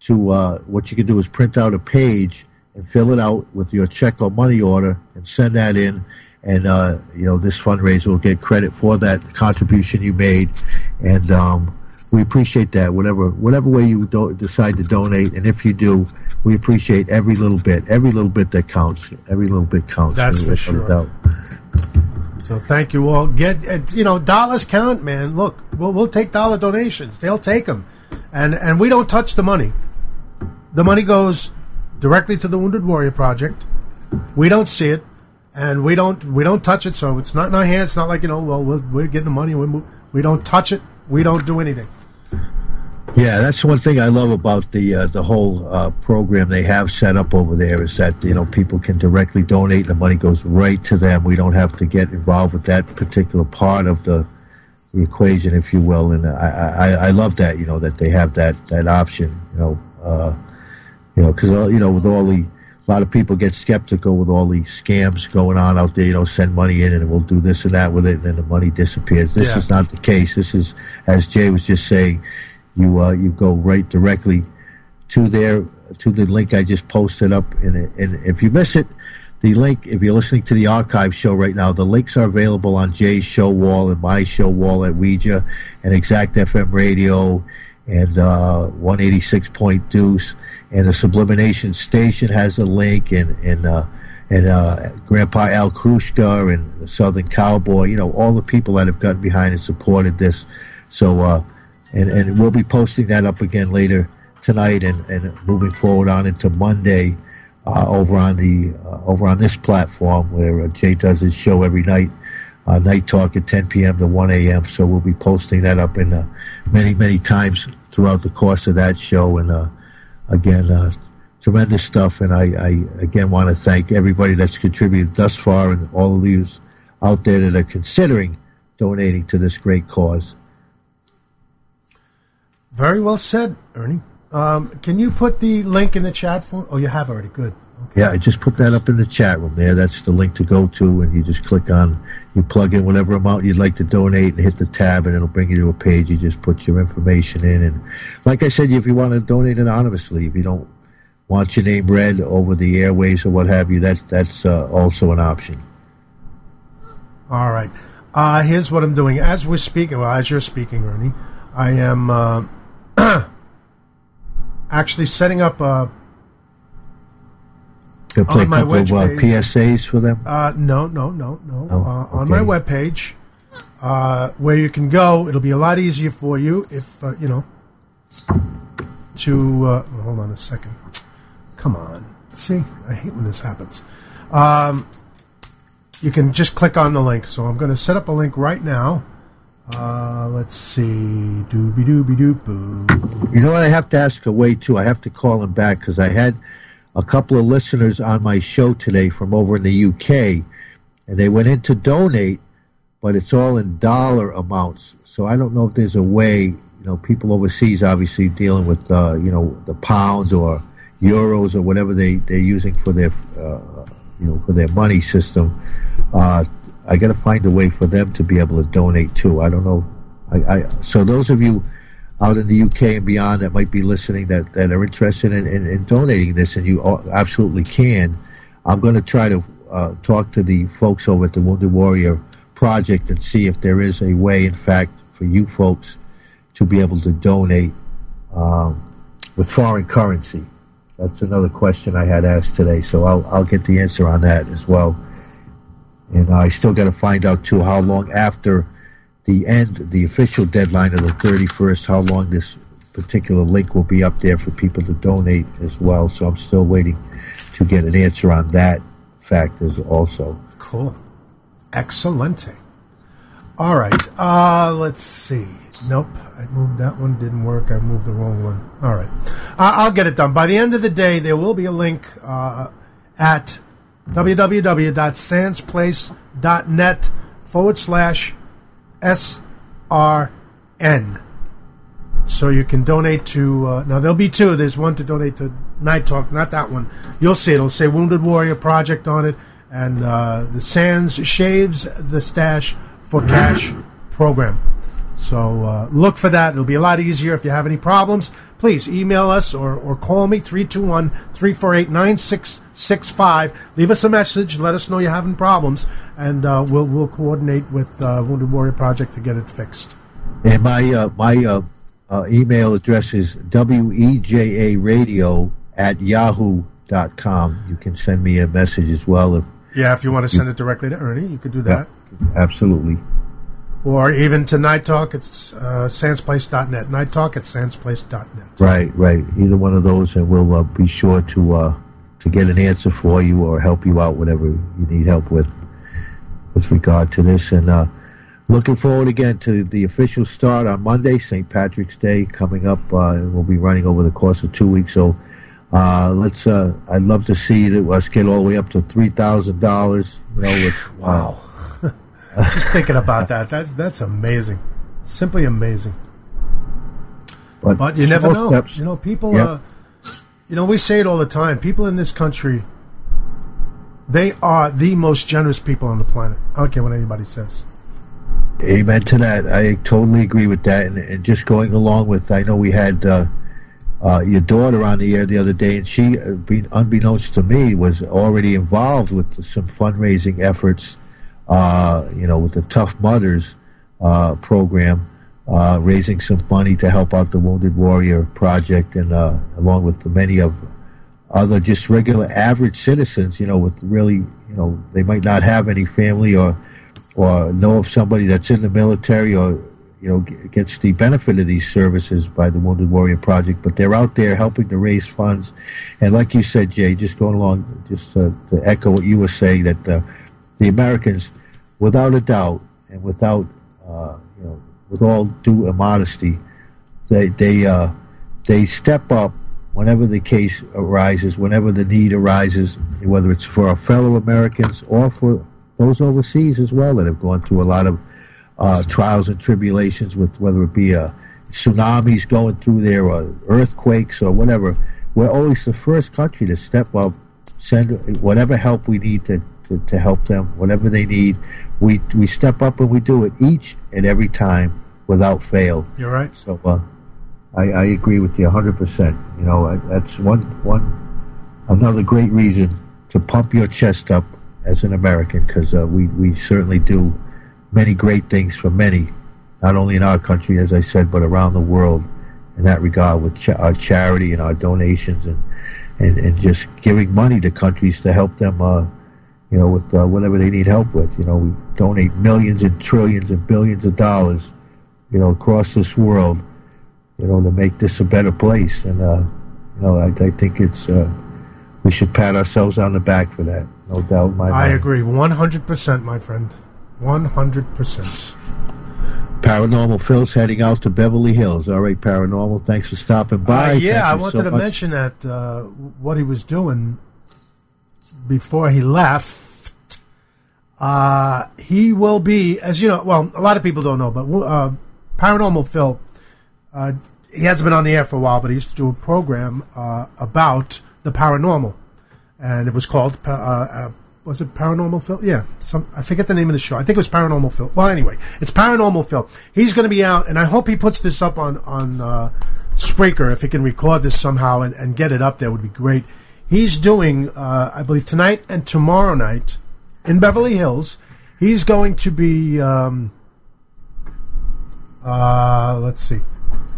to uh, what you can do is print out a page and fill it out with your check or money order and send that in. And uh, you know this fundraiser will get credit for that contribution you made, and um, we appreciate that. Whatever whatever way you do- decide to donate, and if you do, we appreciate every little bit. Every little bit that counts. Every little bit counts. That's for sure. So thank you all. Get you know dollars count, man. Look, we'll, we'll take dollar donations. They'll take them, and and we don't touch the money. The money goes directly to the Wounded Warrior Project. We don't see it, and we don't we don't touch it. So it's not in our hands. It's not like you know. Well, we're, we're getting the money. We we don't touch it. We don't do anything. Yeah, that's one thing I love about the uh, the whole uh, program they have set up over there is that you know people can directly donate. And the money goes right to them. We don't have to get involved with that particular part of the the equation, if you will. And I I, I love that you know that they have that that option. You know, uh, you know because you know with all the a lot of people get skeptical with all these scams going on out there. You know, send money in and we'll do this and that with it, and then the money disappears. This Yeah. is not the case. This is, as Jay was just saying, you uh, you go right directly to their to the link I just posted up. And, and if you miss it, the link, if you're listening to the archive show right now, the links are available on Jay's show wall and my show wall at WEJA and Exact FM Radio and uh, 186 Point Deuce. And the Sublimination Station has a link, and and uh, and uh, Grandpa Al Krushka and the Southern Cowboy. You know all the people that have gotten behind and supported this. So uh, and and we'll be posting that up again later tonight, and, and moving forward on into Monday uh, over on the uh, over on this platform where uh, Jay does his show every night. Night talk at 10 p.m. to 1 a.m. So we'll be posting that up in many, many times throughout the course of that show. And again, uh, tremendous stuff. And I, I again want to thank everybody that's contributed thus far and all of you out there that are considering donating to this great cause. Very well said, Ernie. Um, can you put the link in the chat for? Oh, you have already. Good. Yeah, I just put that up in the chat room there. That's the link to go to, and you just click on, you plug in whatever amount you'd like to donate, and hit the tab, and it'll bring you to a page. You just put your information in, and like I said, if you want to donate anonymously, if you don't want your name read over the airways or what have you, that that's uh, also an option. All right. Uh, here's what I'm doing. As we're speaking, well, as you're speaking, Ernie, I am uh, actually setting up a. Gonna play On a my couple of uh. PSAs for them. Uh, no, no, no, no. Oh, uh, on my webpage, uh, where you can go, it'll be a lot easier for you if uh, you know. To uh, hold on a second. Come on. See, I hate when this happens. Um, you can just click on the link. So I'm going to set up a link right now. Uh, let's see. Dooby dooby doop. You know what? I have to ask away too. I have to call him back because I had a couple of listeners on my show today from over in the UK, and they went in to donate, but it's all in dollar amounts. So I don't know if there's a way. You know, people overseas obviously dealing with uh, you know the pound or euros or whatever they they're using for their uh, you know for their money system. Uh, I got to find a way for them to be able to donate too. I don't know. I, I so those of you out in the UK and beyond that might be listening that, that are interested in, in, in donating this, and you absolutely can. I'm going to try to uh, talk to the folks over at the Wounded Warrior Project and see if there is a way, in fact, for you folks to be able to donate um, with foreign currency. That's another question I had asked today, so I'll, I'll get the answer on that as well. And I still got to find out too how long after the end, the official deadline of the 31st, how long this particular link will be up there for people to donate as well. So I'm still waiting to get an answer on that fact as also. Cool. Excelente. All right. Uh, let's see. Nope. I moved that one. Didn't work. I moved the wrong one. All right. I'll get it done. By the end of the day, there will be a link uh, at www.sandsplace.net forward slash SRN. So you can donate to. Uh, now, there'll be two. There's one to donate to Night Talk, not that one. You'll see it. It'll say Wounded Warrior Project on it. And uh, the Sands Shaves the Stash for Cash program. So uh, look for that. It'll be a lot easier. If you have any problems, please email us or, or call me 321 348 9665. Leave us a message. Let us know you're having problems, and uh, we'll, we'll coordinate with uh, Wounded Warrior Project to get it fixed. And my uh, my uh, uh, email address is weja radio at yahoo.com. You can send me a message as well. If, Yeah, if you want to send it directly to Ernie, you could do that. absolutely. Or even to Night Talk, it's uh, sandsplace.net. Night Talk at sandsplace.net. Right, right. Either one of those, and we'll uh, be sure to uh, to get an answer for you or help you out, whatever you need help with, with regard to this. And uh, looking forward again to the official start on Monday, St. Patrick's Day coming up. Uh, we'll be running over the course of two weeks. So uh, let's. Uh, I'd love to see that us get all the way up to three thousand dollars. You know, which, Wow. Just thinking about that, that's that's amazing. Simply amazing. but, But you never know. steps. You know, people. Yep. You know, we say it all the time. People in this country, they are the most generous people on the planet. I don't care what anybody says. Amen to that. I totally agree with that. And, and just going along with, I know we had uh, uh, your daughter on the air the other day, and she, uh, unbeknownst to me, was already involved with some fundraising efforts. Uh, you know, with the Tough Mudders uh, program, uh, raising some money to help out the Wounded Warrior Project, and uh, along with many of other just regular average citizens, you know, with really, you know, they might not have any family or or know of somebody that's in the military or you know gets the benefit of these services by the Wounded Warrior Project, but they're out there helping to raise funds. And like you said, Jay, just going along, just uh, to echo what you were saying, that uh, the Americans, without a doubt, and without uh, with all due modesty, they they uh, they step up whenever the case arises, whenever the need arises, whether it's for our fellow Americans or for those overseas as well that have gone through a lot of uh, trials and tribulations with whether it be uh, tsunamis going through there or earthquakes or whatever. We're always the first country to step up, send whatever help we need to, to, to help them, whatever they need. We, we step up and we do it each and every time without fail. You're right. So uh, I, I agree with you 100%. You know, that's one, one another great reason to pump your chest up as an American because uh, we, we certainly do many great things for many, not only in our country, as I said, but around the world. in that regard with cha- our charity and our donations and, and, and just giving money to countries to help them, uh, you know, with uh, whatever they need help with. You know, we donate millions and trillions and billions of dollars, you know, across this world, you know, to make this a better place. And, uh, you know, I, I think it's, uh, we should pat ourselves on the back for that. No doubt my I mind. agree, one hundred percent, my friend, one hundred percent. Paranormal Phil's heading out to Beverly Hills. All right, Paranormal, thanks for stopping by. Uh, yeah, I wanted so to much. mention that uh, what he was doing before he left. Uh, he will be, as you know, well, a lot of people don't know, but uh, Paranormal Phil, uh, he hasn't been on the air for a while, but he used to do a program uh, about the paranormal, and it was called, uh, uh, was it Paranormal Phil? Yeah, some I forget the name of the show. I think it was Paranormal Phil. Well, anyway, it's Paranormal Phil. He's going to be out, and I hope he puts this up on on uh, Spreaker if he can record this somehow and, and get it up there would be great. He's doing, uh, I believe, tonight and tomorrow night in Beverly Hills. He's going to be, um, uh, let's see,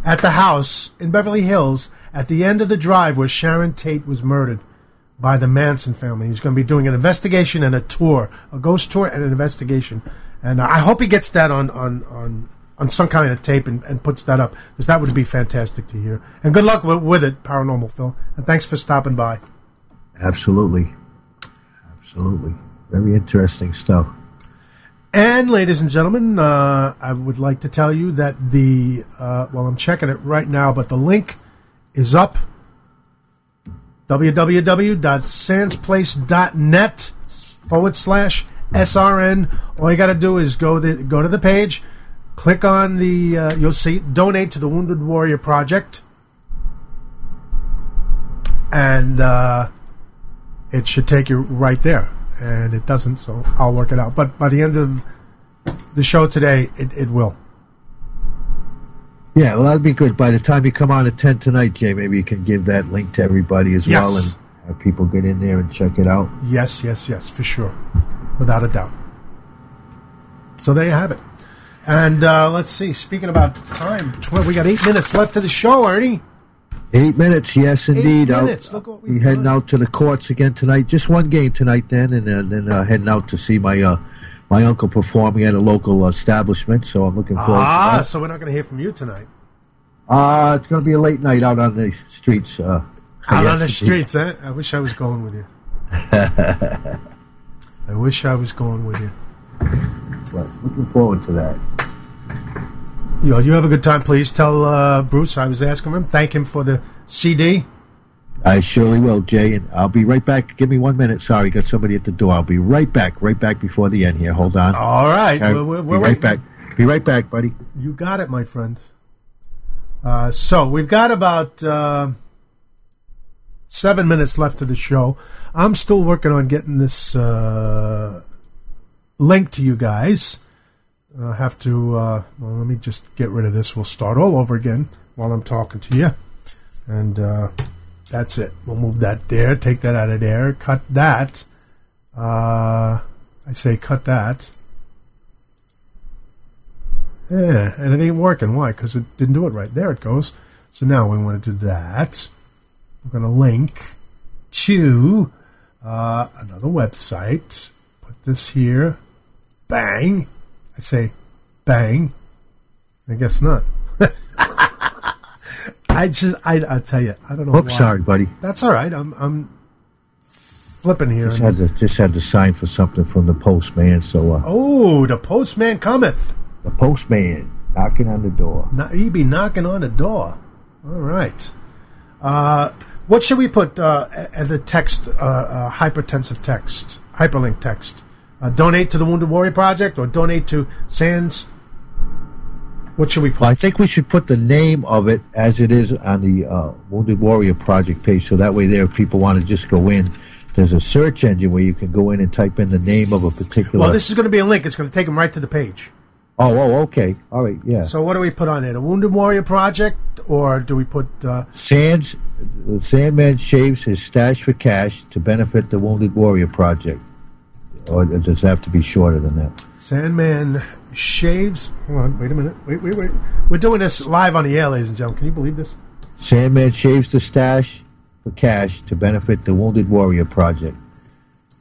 at the house in Beverly Hills at the end of the drive where Sharon Tate was murdered by the Manson family. He's going to be doing an investigation and a tour, a ghost tour and an investigation. And uh, I hope he gets that on on on, on some kind of tape and, and puts that up because that would be fantastic to hear. And good luck with, with it, Paranormal Phil. And thanks for stopping by. Absolutely. Absolutely. Very interesting stuff. And ladies and gentlemen, uh, I would like to tell you that the uh, well, I'm checking it right now, but the link is up. www.sandsplace.net forward slash SRN. All you got to do is go the, go to the page, click on the uh, you'll see donate to the Wounded Warrior Project, and uh, it should take you right there. And it doesn't, so I'll work it out. But by the end of the show today, it, it will. Yeah, well, that'd be good. By the time you come on at 10 tonight, Jay, maybe you can give that link to everybody as Yes. well and have people get in there and check it out. Yes, yes, yes, for sure. Without a doubt. So there you have it. And uh, let's see, speaking about time, we got eight minutes left of the show, Ernie. Eight minutes, yes, indeed. I'll- minutes, look what we've we heading done. out to the courts again tonight. Just one game tonight, then, and uh, then uh, heading out to see my uh, my uncle performing at a local establishment. So I'm looking forward Ah, to that. so we're not going to hear from you tonight. Uh, it's going to be a late night out on the streets. Uh, Out yes, on the streets, eh? I wish I was going with you. I wish I was going with you. But looking forward to that. You, you have a good time. Please tell uh, Bruce I was asking him. Thank him for the CD. I surely will, Jay, and I'll be right back. Give me one minute. Sorry, got somebody at the door. I'll be right back. Right back before the end here. Hold on. All right. We're, we're, be we're right waiting. back. Be right back, buddy. You got it, my friend. Uh, so we've got about uh, seven minutes left of the show. I'm still working on getting this uh, link to you guys. I have to. Uh, well, let me just get rid of this. We'll start all over again while I'm talking to you, and uh, that's it. We'll move that there. Take that out of there. Cut that. Uh, I say cut that. Yeah, and it ain't working. Why? Because it didn't do it right. There it goes. So now we want to do that. We're going to link to uh, another website. Put this here. Bang. I say bang. I guess not. I just, I, I tell you, I don't know. Oops, why. sorry, buddy. That's all right. I'm, I'm flipping here. Just had to just had to sign for something from the postman. So uh, oh, the postman cometh. the postman knocking on the door. Not, he be knocking on the door. All right. Uh, what should we put uh, as a text, uh, uh, hypertensive text, hyperlink text? Uh, donate to the Wounded Warrior Project or donate to Sands? What should we put? Well, I think we should put the name of it as it is on the uh, Wounded Warrior Project page, so that way there, if people want to just go in, there's a search engine where you can go in and type in the name of a particular. well, this is going to be a link. It's going to take them right to the page. oh, oh, okay, all right, yeah. So what do we put on it? A Wounded Warrior Project, or do we put? Uh, Sands, Sandman shaves his stash for cash to benefit the Wounded Warrior Project, or does it have to be shorter than that? Sandman shaves. Hold on, wait a minute. Wait, wait, wait. We're doing this live on the air, ladies and gentlemen. Can you believe this? Sandman shaves the stash for cash to benefit the Wounded Warrior Project.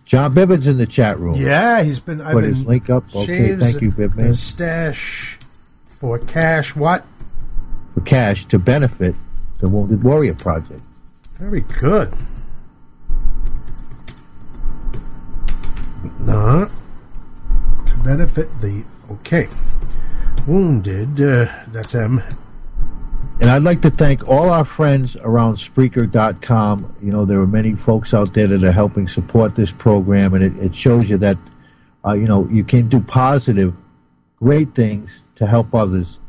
John Bibbins in the chat room. Yeah, he's been. I've Put been his link up. Okay, thank you, Bib the Man. Stash for cash. What? For cash to benefit the Wounded Warrior Project. Very good. Uh, to benefit the okay wounded. Uh, that's M. And I'd like to thank all our friends around Spreaker.com. You know, there are many folks out there that are helping support this program, and it, it shows you that, uh, you know, you can do positive, great things to help others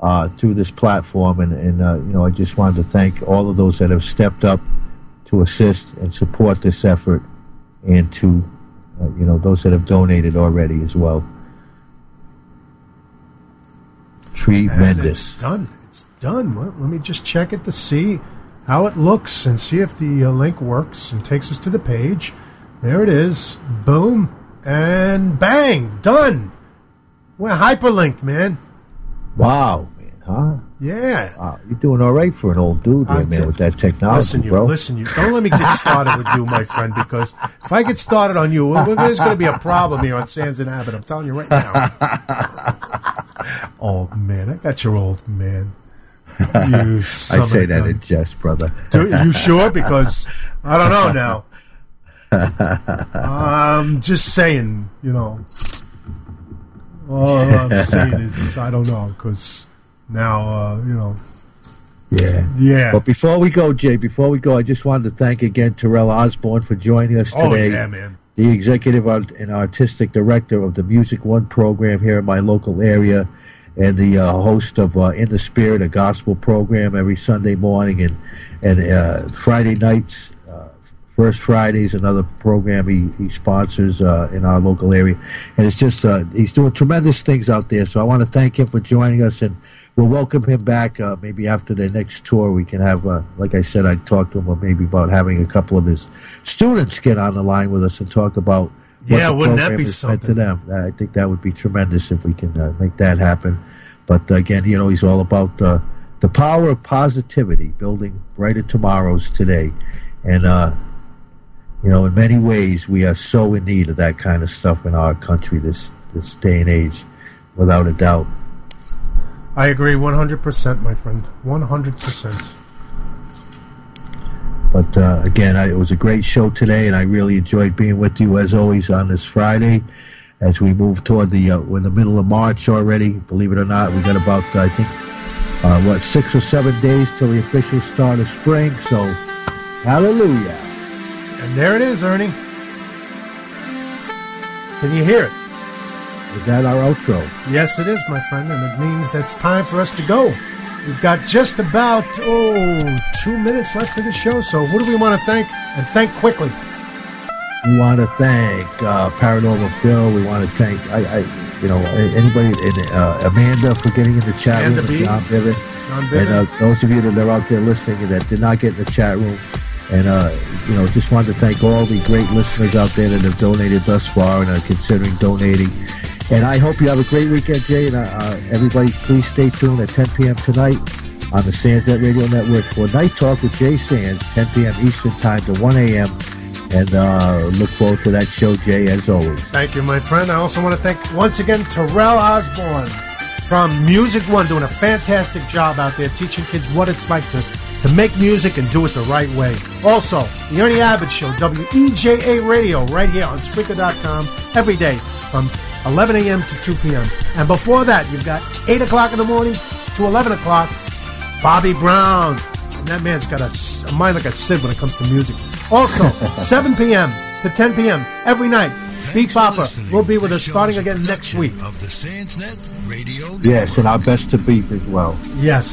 uh, through this platform. And, and uh, you know, I just wanted to thank all of those that have stepped up to assist and support this effort, and to, you know, those that have donated already as well. Tremendous. It's done. It's done. Well, let me just check it to see how it looks and see if the uh, link works and takes us to the page. There it is. Boom. And bang. Done. We're hyperlinked, man. Wow, man, huh? Yeah. Wow, you're doing all right for an old dude there, man, with that technology, Listen, you. bro. Listen, you. Don't let me get started with you, my friend, because if I get started on you, there's going to be a problem here on Sands and Abbott. I'm telling you right now. old oh, man, I got your old man. You I say that gun. in jest, brother. Do, you sure? Because I don't know now. I'm just saying, you know. All I'm saying is I don't know because now, uh, you know, Yeah. yeah. But before we go, Jay, before we go, I just wanted to thank again Terrell Osborne for joining us Oh today. yeah, man. the executive art- and artistic director of the Music One program here in my local area, and the uh, host of uh, In the Spirit, a gospel program every Sunday morning and and uh, Friday nights. Uh, First Fridays, another program he, he sponsors uh, in our local area, and it's just uh, he's doing tremendous things out there. So I want to thank him for joining us, and we'll welcome him back. Uh, maybe after the next tour, we can have, uh, like I said, I talked to him about maybe about having a couple of his students get on the line with us and talk about. what Yeah, the wouldn't that be meant to something? them. I think that would be tremendous if we can uh, make that happen. But uh, again, you know, he's all about uh, the power of positivity, building brighter tomorrows today, and uh, you know, in many ways, we are so in need of that kind of stuff in our country this this day and age, without a doubt. I agree 100%, my friend. 100%. But uh, again, I, it was a great show today, and I really enjoyed being with you as always on this Friday. As we move toward the uh, we're in the middle of March already, believe it or not, we got about I think uh, what six or seven days till the official start of spring. So, hallelujah! And there it is, Ernie. Can you hear it? Is that our outro? Yes, it is, my friend, and it means that it's time for us to go. We've got just about, oh, two minutes left of the show, so who do we want to thank? And thank quickly. We want to thank uh, Paranormal Phil. We want to thank I, I you know anybody and uh, Amanda for getting in the chat Amanda room. B. and John Biven. John And uh, those of you that are out there listening that did not get in the chat room, and uh, you know, just wanted to thank all the great listeners out there that have donated thus far and are considering donating. And I hope you have a great weekend, Jay. And uh, uh, everybody, please stay tuned at 10 p.m. tonight on the Sandsnet Radio Network for Night Talk with Jay Sands, 10 p.m. Eastern Time to 1 a.m. And uh, look forward to that show, Jay, as always. Thank you, my friend. I also want to thank once again Terrell Osborne from Music One, doing a fantastic job out there teaching kids what it's like to, to make music and do it the right way. Also, the Ernie Abbott Show, WEJA Radio, right here on Spreaker.com every day from 11 a.m. to 2 p.m. And before that, you've got 8 o'clock in the morning to 11 o'clock, Bobby Brown. And that man's got a mind like a sieve when it comes to music. Also, 7 p.m. to 10 p.m. every night, Beat Bopper will be with us starting again next week. Of the Radio Yes, and our best to beat as well. Yes.